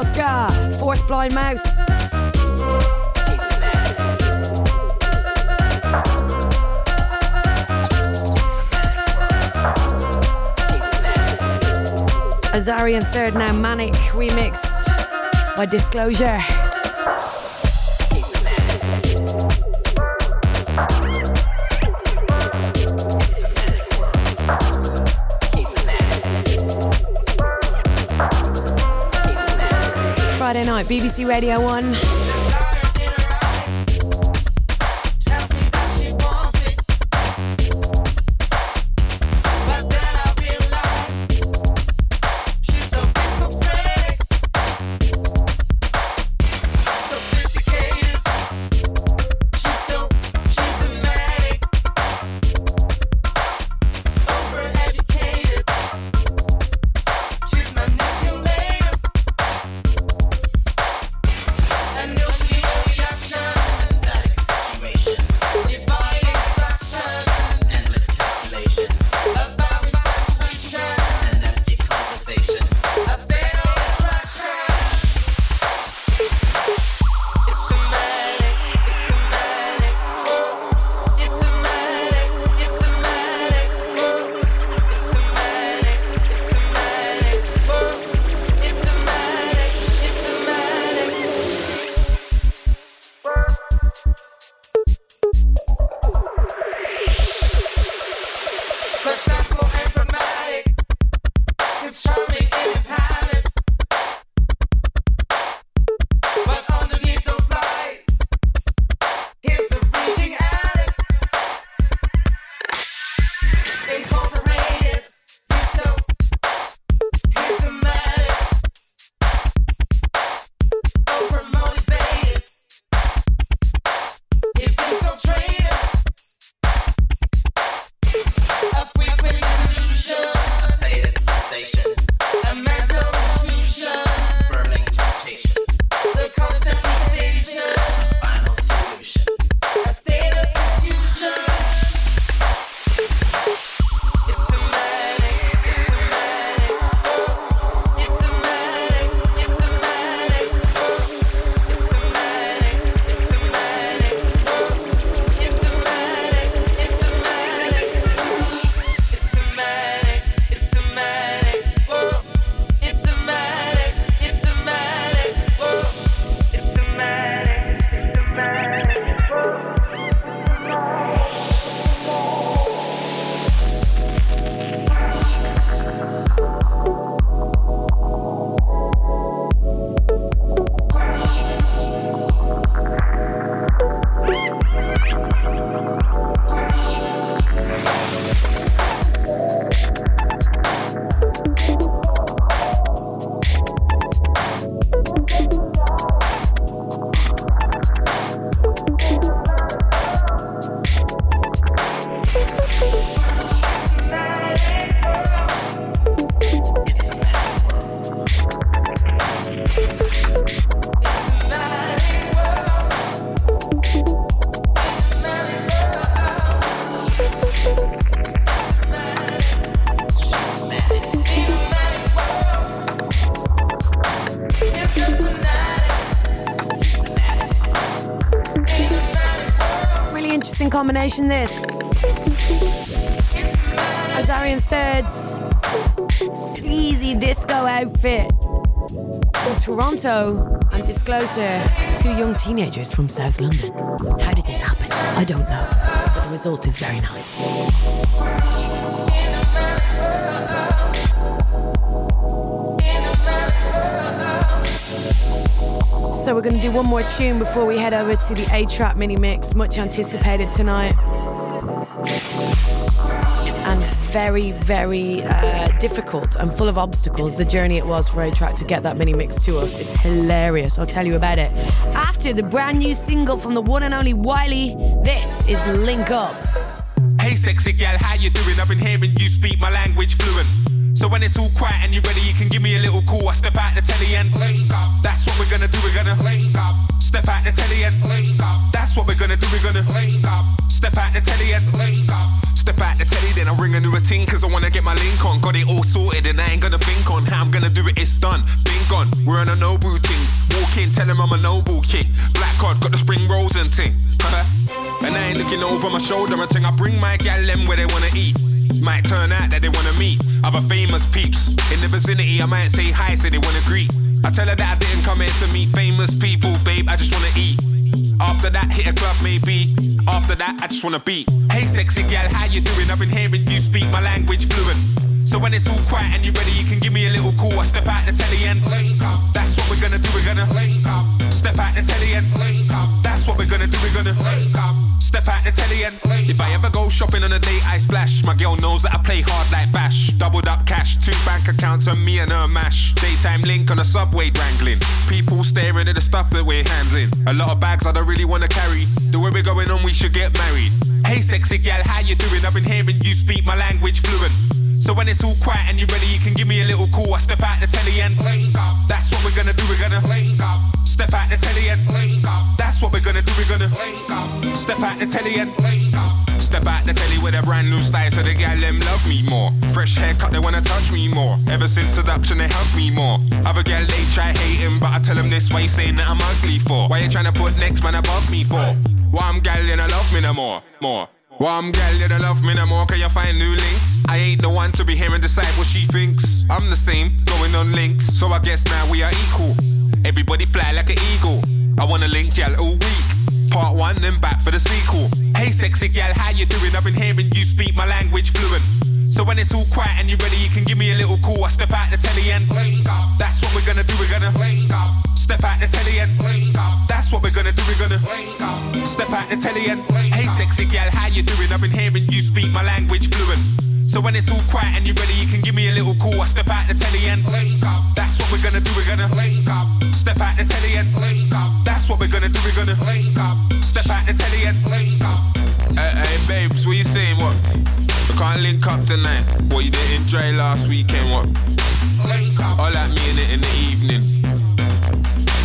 Rosca. Fourth blind mouse. Azari & III now Manic remixed by Disclosure. Friday night, BBC Radio 1. This. Azari & III's sleazy disco outfit from Toronto and Disclosure, two young teenagers from South London. How did this happen? I don't know, but the result is very nice. So we're going to do one more tune before we head over to the A-Trak mini mix, much anticipated tonight. And very, very uh, difficult and full of obstacles. The journey it was for A-Trak to get that mini mix to us. It's hilarious. I'll tell you about it. After the brand new single from the one and only Wiley, this is Link Up. Hey sexy gal, how you doing? I've been hearing you speak my language fluent. So when it's all quiet and you're ready, you can give me a little call. I step out the telly and link up. That's what we're gonna do. We're gonna link up. Step out the telly and link up. That's what we're gonna do. We're gonna link up. Step out the telly and link up. Step out the telly, then I ring a new ting cause I wanna get my link on. Got it all sorted and I ain't gonna think on how I'm gonna do it, it's done. Been gone, we're on a noble ting. Walk in, tell him I'm a noble king. Black card, got the spring rolls and ting. and I ain't looking over my shoulder and ting. I bring my gal them where they wanna eat. Might turn out that they wanna meet other famous peeps in the vicinity. I might say hi, say they wanna greet. I tell her that I didn't come here to meet famous people, babe. I just wanna eat. After that, hit a club maybe. After that, I just wanna beat. Hey, sexy gal, how you doing? I've been hearing you speak my language fluent. So when it's all quiet and you're ready, you can give me a little call. I step out the telly and link up. That's what we're gonna do. We're gonna link up. Step out the telly and link up. That's what we're gonna do. We're gonna link up. Step out the telly and If I ever go shopping on a date, I splash. My girl knows that I play hard like bash. Doubled up cash, two bank accounts on me and her mash. Daytime link on a subway wrangling. People staring at the stuff that we're handling. A lot of bags I don't really wanna carry. The way we're going on, we should get married. Hey, sexy gal, how you doing? I've been hearing you speak my language fluent. So when it's all quiet and you're ready, you can give me a little call. I step out the telly and link up. That's what we're gonna do. We're gonna link up. Step out the telly and link up. That's what we're gonna do. We're gonna link up. Step out the telly and link up. Step out the telly with a brand new style so the gal them love me more. Fresh haircut, they wanna touch me more. Ever since seduction, they hug me more. Other gal they try hating, but I tell them this way, saying that I'm ugly for. Why you trying to put next man above me for? Why I'm gal and I love me no more, more. I'm gal, you don't love me no more, can you find new links? I ain't the one to be here and decide what she thinks. I'm the same, going on links, so I guess now we are equal. Everybody fly like an eagle. I wanna link gal all week. Part one, then back for the sequel. Hey, sexy gal, how you doing? I've been hearing you speak my language fluent. So when it's all quiet and you're ready, you can give me a little call. I step out the telly and link up. That's what we're gonna do. We're gonna link up. Step out the telly and link up. That's what we're gonna do. We're gonna link up. Step out the telly and link Hey, sexy gal, how you doing? I've been hearing you speak my language fluent. So when it's all quiet and you're ready, you can give me a little call. I step out the telly and link up. That's what we're gonna do. We're gonna link up. Step out the telly and link up. That's what we're gonna do. We're gonna link up. Step out the telly and link up. Hey, hey, babes, what you saying? What? Can't link up tonight. What you did in Dre last weekend? What? Up. All like me in it in the evening.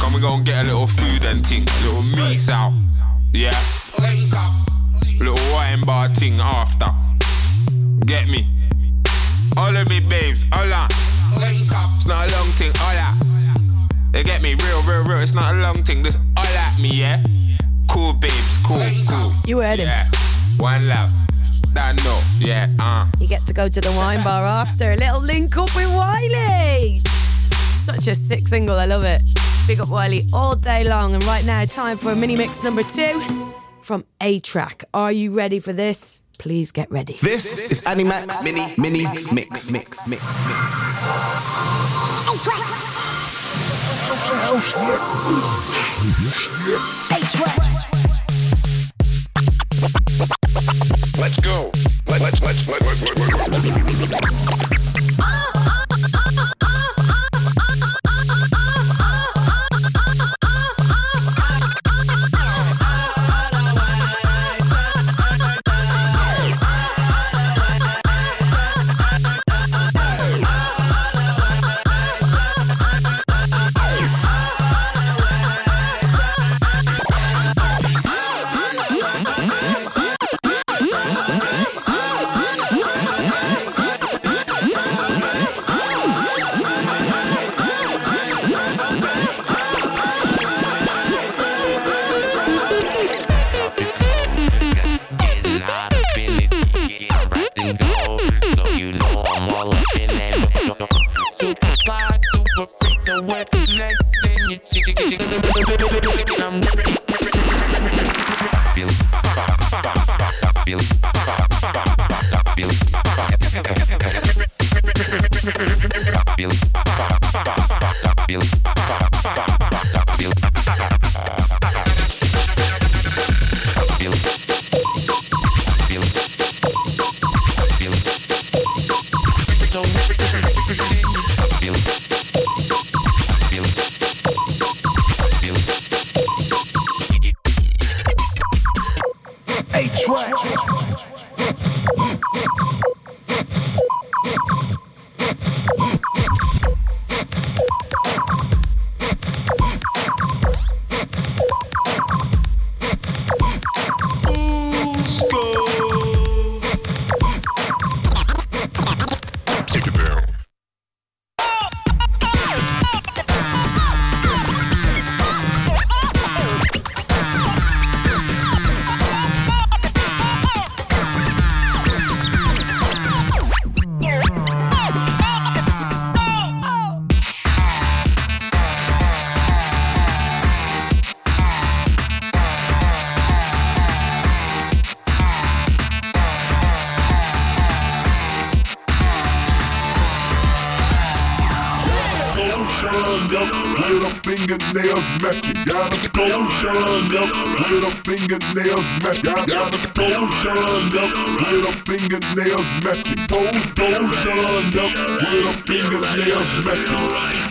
Come we go and get a little food and ting, little meat out. Yeah. Link up. Little wine bar ting after. Get me. All of me babes. Link up. It's not a long thing, all hola. They get me real, real, real. It's not a long thing. Just hola at me, yeah. Cool babes, cool, cool. You heard him. Yeah. One love. That no, yeah, uh. You get to go to the wine bar after. A little link up with Wiley. Such a sick single. I love it. Big up Wiley all day long. And right now, time for a mini mix number two from A-Trak. Are you ready for this? Please get ready. This is Animax Mini Mini Mix Mix Mix. A Track. Let's go. Let, let's let's let, let, let, let. Fingernails met. Toes, toes turned up, where the fingernails met.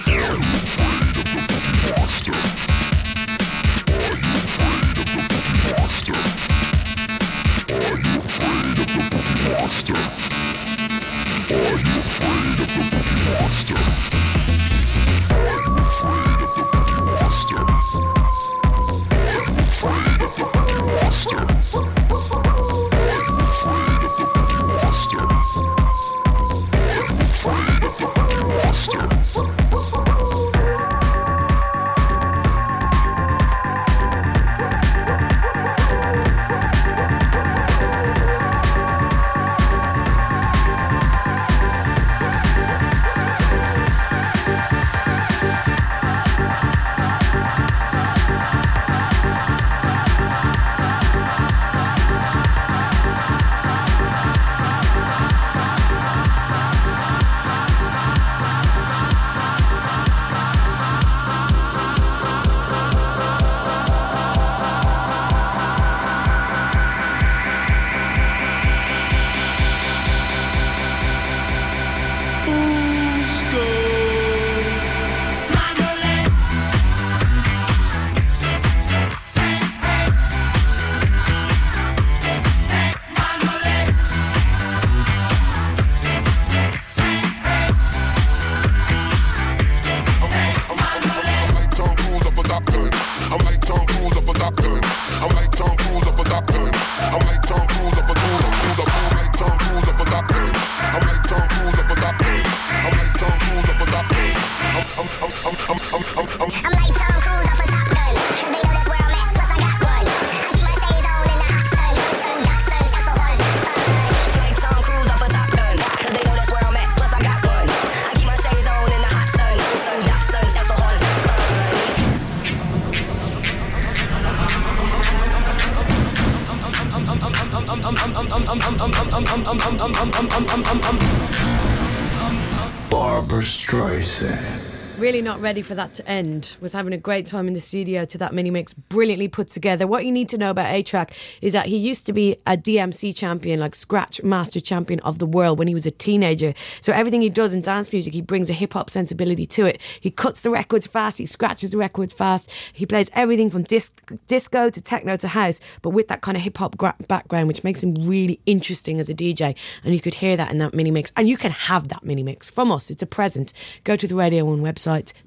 Barbra Streisand. Really not ready for that to end. Was having a great time in the studio to that mini mix, brilliantly put together. What you need to know about A-Trak is that he used to be a DMC champion, like scratch master champion of the world when he was a teenager. So everything he does in dance music, he brings a hip hop sensibility to it. He cuts the records fast, he scratches the records fast. He plays everything from dis- disco to techno to house, but with that kind of hip hop gra- background, which makes him really interesting as a DJ. And you could hear that in that mini mix, and you can have that mini mix from us. It's a present. Go to the Radio One website,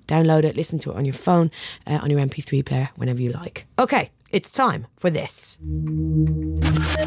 download it, listen to it on your phone, uh, on your MP3 player, whenever you like. Okay, it's time for this.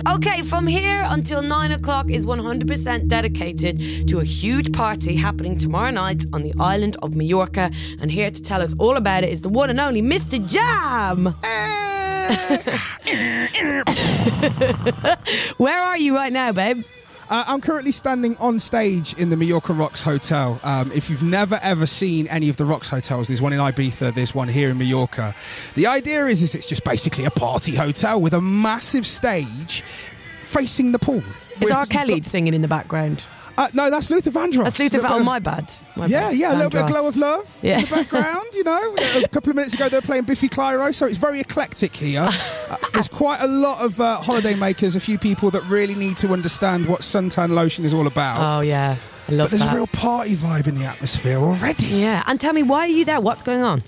Okay, from here until nine o'clock is 100% dedicated to a huge party happening tomorrow night on the island of Mallorca. And here to tell us all about it is the one and only Mr. Jam. Where are you right now, babe? Uh, I'm currently standing on stage in the Mallorca Rocks Hotel. Um, if you've never ever seen any of the Rocks hotels, there's one in Ibiza, there's one here in Mallorca. The idea is, is it's just basically a party hotel with a massive stage facing the pool. Is R. Kelly singing in the background? Uh, no, that's Luther Vandross. That's Luther. Van- bit oh, my bad. My yeah, bad. yeah, a little bit of glow of love Yeah. in the background. You know, a couple of minutes ago they were playing Biffy Clyro, so it's very eclectic here. Uh, there's quite a lot of uh, holiday makers, a few people that really need to understand what suntan lotion is all about. Oh yeah, I love but there's that. a real party vibe in the atmosphere already. Yeah, and tell me why are you there? What's going on?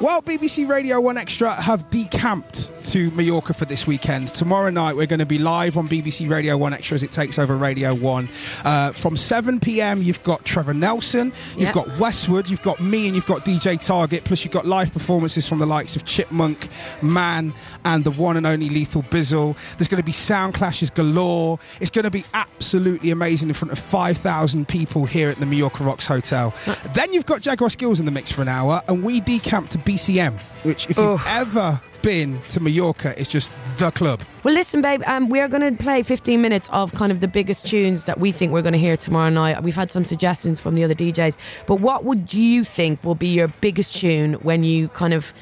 Well, BBC Radio 1 Extra have decamped to Mallorca for this weekend. Tomorrow night, we're going to be live on BBC Radio 1 Extra as it takes over Radio 1. Uh, from 7 pm, you've got Trevor Nelson, you've Yep. got Westwood, you've got me, and you've got DJ Target. Plus, you've got live performances from the likes of Chipmunk, Man, and the one and only Lethal Bizzle. There's going to be sound clashes galore. It's going to be absolutely amazing in front of 5,000 people here at the Mallorca Rocks Hotel. Then you've got Jaguar Skills in the mix for an hour, and we decamp to BCM, which, if you've ever been to Mallorca, is just the club. Well, listen, babe, um, we are going to play 15 minutes of kind of the biggest tunes that we think we're going to hear tomorrow night. We've had some suggestions from the other DJs, but what would you think will be your biggest tune when you kind of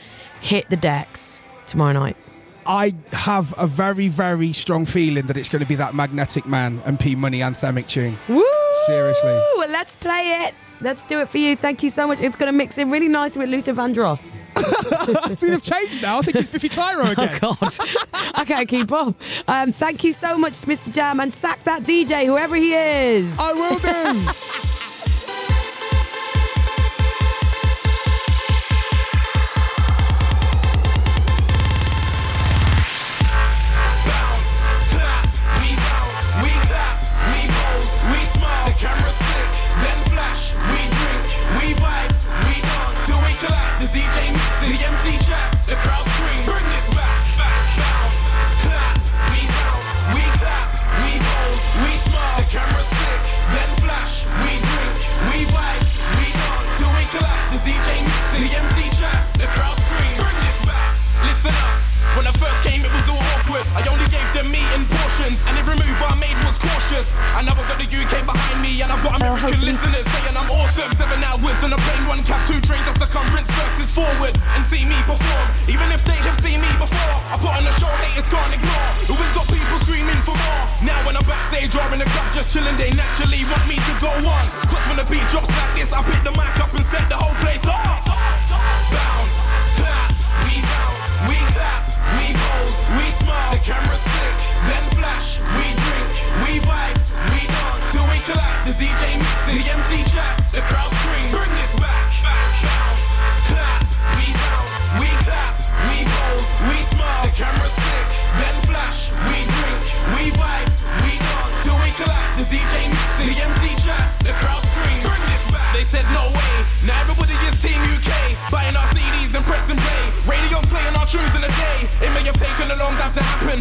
hit the decks tomorrow night? I have a very, very strong feeling that it's going to be that Magnetic Man and P Money anthemic tune. Woo! Seriously. Well, let's play it let's do it for you. Thank you so much. It's going to mix in really nicely with Luther Vandross. See, they've changed now. I think it's Biffy Clyro again. Oh God, I can't keep up. Um, thank you so much, Mr. Jam, and sack that DJ, whoever he is. I will do. DJ mixes, the MC chats, the crowd scream. Bring this back. Listen up. When I first came, it was all awkward. I only gave them meat in portions, and every move I made was cautious. I now I've got the UK behind me, and I've got American listeners saying I'm awesome. Seven hours on a plane, one cab, two trains, that's circumference versus forward, and see me perform. Even if they have seen me before, I put on a show haters can't ignore. Always got people screaming for more. Now when I'm backstage or in the club just chilling, they naturally want me to go on. Cause when the beat drops like this, I pick the mic up and set the whole place off. Bounce, cameras click, then flash. We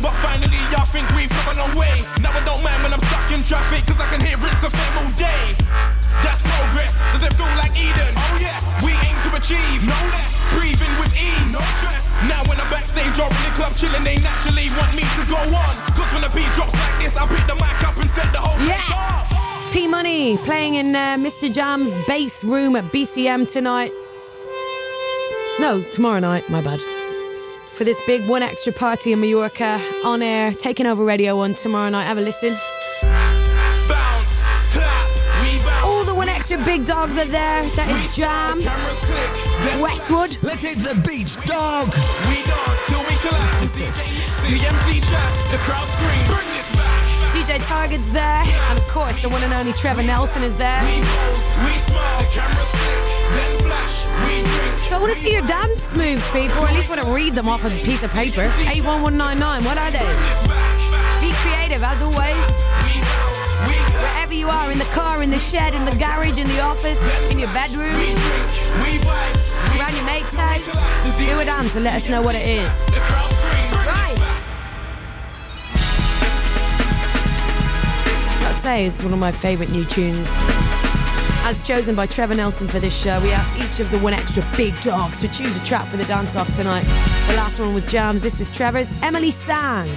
but finally I think we've come a long way. Now I don't mind when I'm stuck in traffic, cause I can hear Rinse FM all day. That's progress. Does it feel like Eden? Oh yes. We aim to achieve no less. Breathing with ease. No stress. Now when I'm backstage or in the club chilling, they naturally want me to go on. Cause when the beat drops like this, I pick the mic up and set the whole. Yes! P Money playing in uh, Mr. Jam's bass room at BCM tonight. No, tomorrow night, my bad. For this big one extra party in Mallorca on air, taking over Radio 1 tomorrow night. Have a listen. All the one extra big dogs are there. That is Jam, Westwood. Let's hit the beach, dog. We dance till we collapse. The DJ MC chats, the crowd scream. Bring this back. DJ Target's there. And of course, the one and only Trevor Nelson is there. We smile. The cameras click, then flash. We drink. So I want to see your dance moves, people. At least want to read them off a piece of paper. 81199, what are they? Be creative, as always. Wherever you are, in the car, in the shed, in the garage, in the office, in your bedroom, around your mate's house, do a dance and let us know what it is. Right. Say, it's one of my favourite new tunes. As chosen by Trevor Nelson for this show, we asked each of the one extra big dogs to choose a track for the dance off tonight. The last one was Jams. This is Trevor's Emeli Sandé.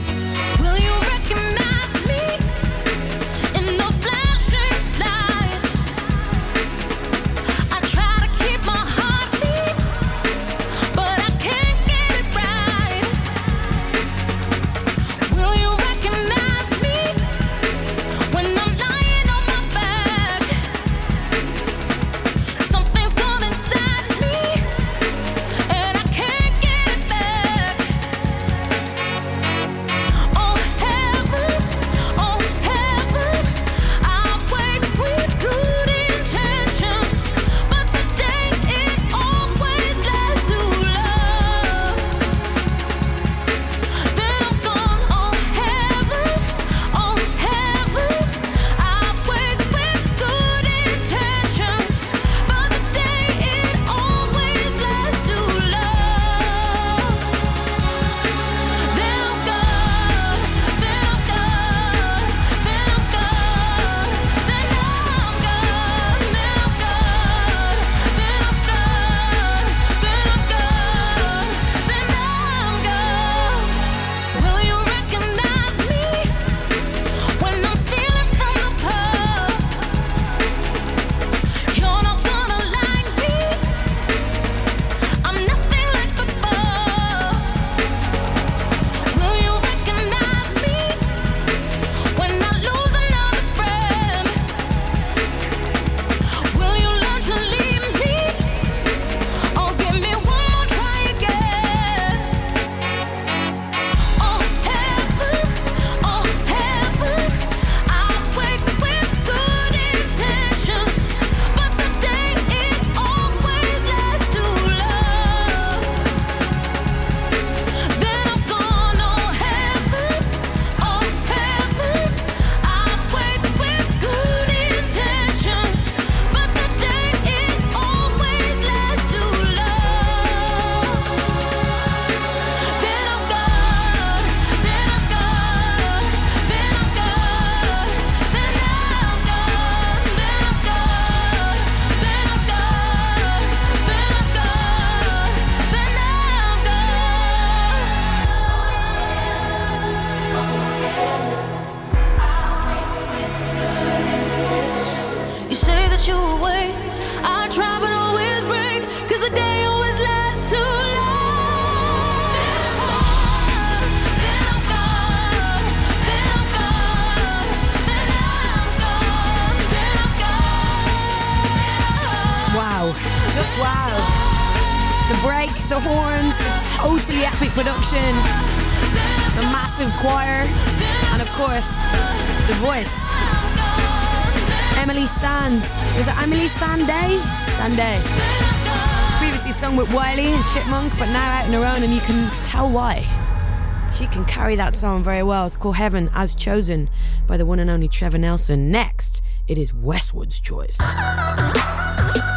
Carry that song very well. It's called Heaven as Chosen by the one and only Trevor Nelson. Next, it is Westwood's choice.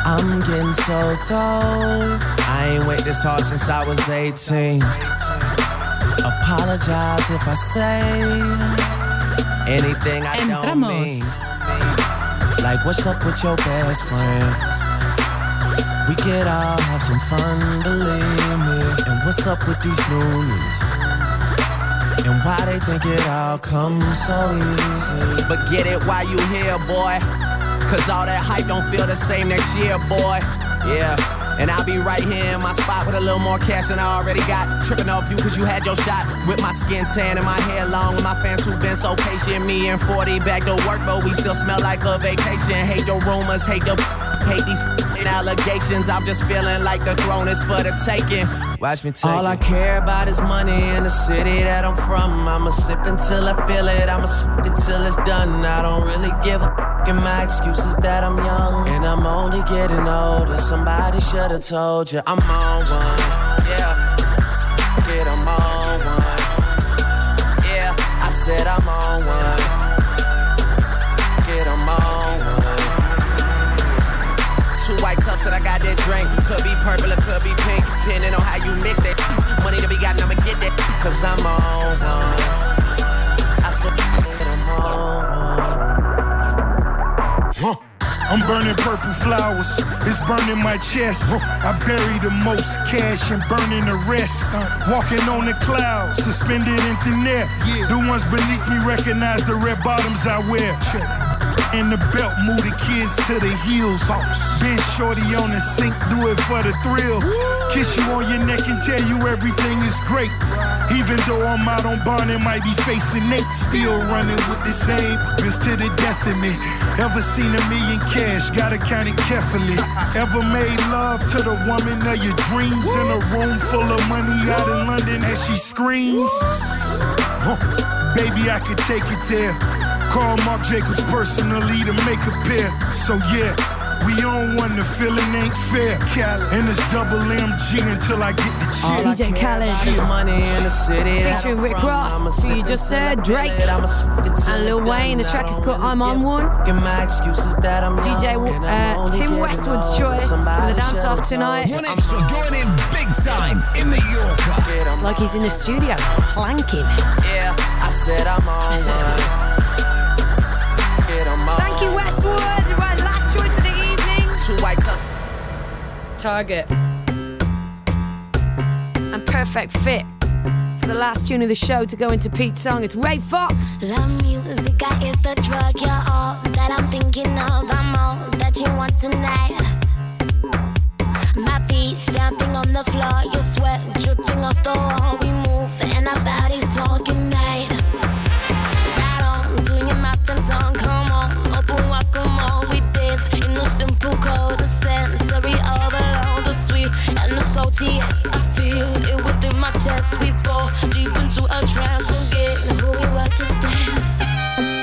I'm getting so cold. I ain't wait this hard since I was 18. Apologize if I say anything I don't mean. Like, what's up with your best friend? We could all have some fun, believe me. And what's up with these noonies? And why they think it all comes so easy? But get it while you here, boy. Cause all that hype don't feel the same next year, boy. Yeah. And I'll be right here in my spot with a little more cash than I already got. Tripping off you cause you had your shot. With my skin tan and my hair long. With my fans who've been so patient. Me and 40 back to work, but we still smell like a vacation. Hate your rumors, hate the hate these allegations. I'm just feeling like the throne is for the taking. Watch me take All I care about is money in the city that I'm from. I'ma sip until I feel it. I'ma sip it till it's done. I don't really give a f- and my excuse is that I'm young and I'm only getting older. Somebody should have told you I'm on one. Yeah, get I'm on one. Yeah, I said I'm on one. Get I'm on one. Two white cups that I got that drink. Could be purple or could be pink. Depending on how you mix that. Money to be gotten, I'ma get that. Cause I'm on one. I said I'm on one. Huh. I'm burning purple flowers, it's burning my chest. I bury the most cash and burning the rest. Uh, walking on the clouds, suspended in thin air. The ones beneath me recognize the red bottoms I wear. In the belt, move the kids to the heels. Been shorty on the sink, do it for the thrill. Kiss you on your neck and tell you everything is great. Even though I'm out on bond and might be facing Nate, still running with the same bitch to the death of me. Ever seen a million cash? Gotta count it carefully. Ever made love to the woman of your dreams in a room full of money out in London as she screams? Huh. Baby, I could take it there. Call Marc Jacobs personally to make a pair. So yeah. We on one, the feeling ain't fair. And it's double MG until I get the check. DJ Khaled. Money in the city. Featuring Rick Ross, who you just said, Drake, and Lil Wayne. The track is called I'm On One. My excuses that I'm DJ uh, Tim Westwood's choice for the dance off tonight. One extra going in big time in the Yorker. It's like he's in the studio, planking. Yeah, I said I'm on one. Get 'em on. Thank you, Westwood. Target. And perfect fit for the last tune of the show to go into Pete Tong. It's Ray Foxx. La música is the drug, you're all that I'm thinking of. I'm all that you want tonight. My feet stamping on the floor, your sweat dripping off the wall. We move and our bodies talking night. Right on to your mouth and tongue, come on, open walk, come on. We dance in no simple code, the the sweet Yes, I feel it within my chest. We fall deep into a trance, forgetting who we were, just dance.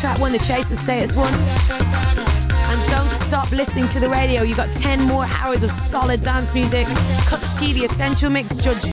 track one, The Chase, and stay one. And don't stop listening to the radio. You got 10 more hours of solid dance music. Kutski, The Essential Mix, Judge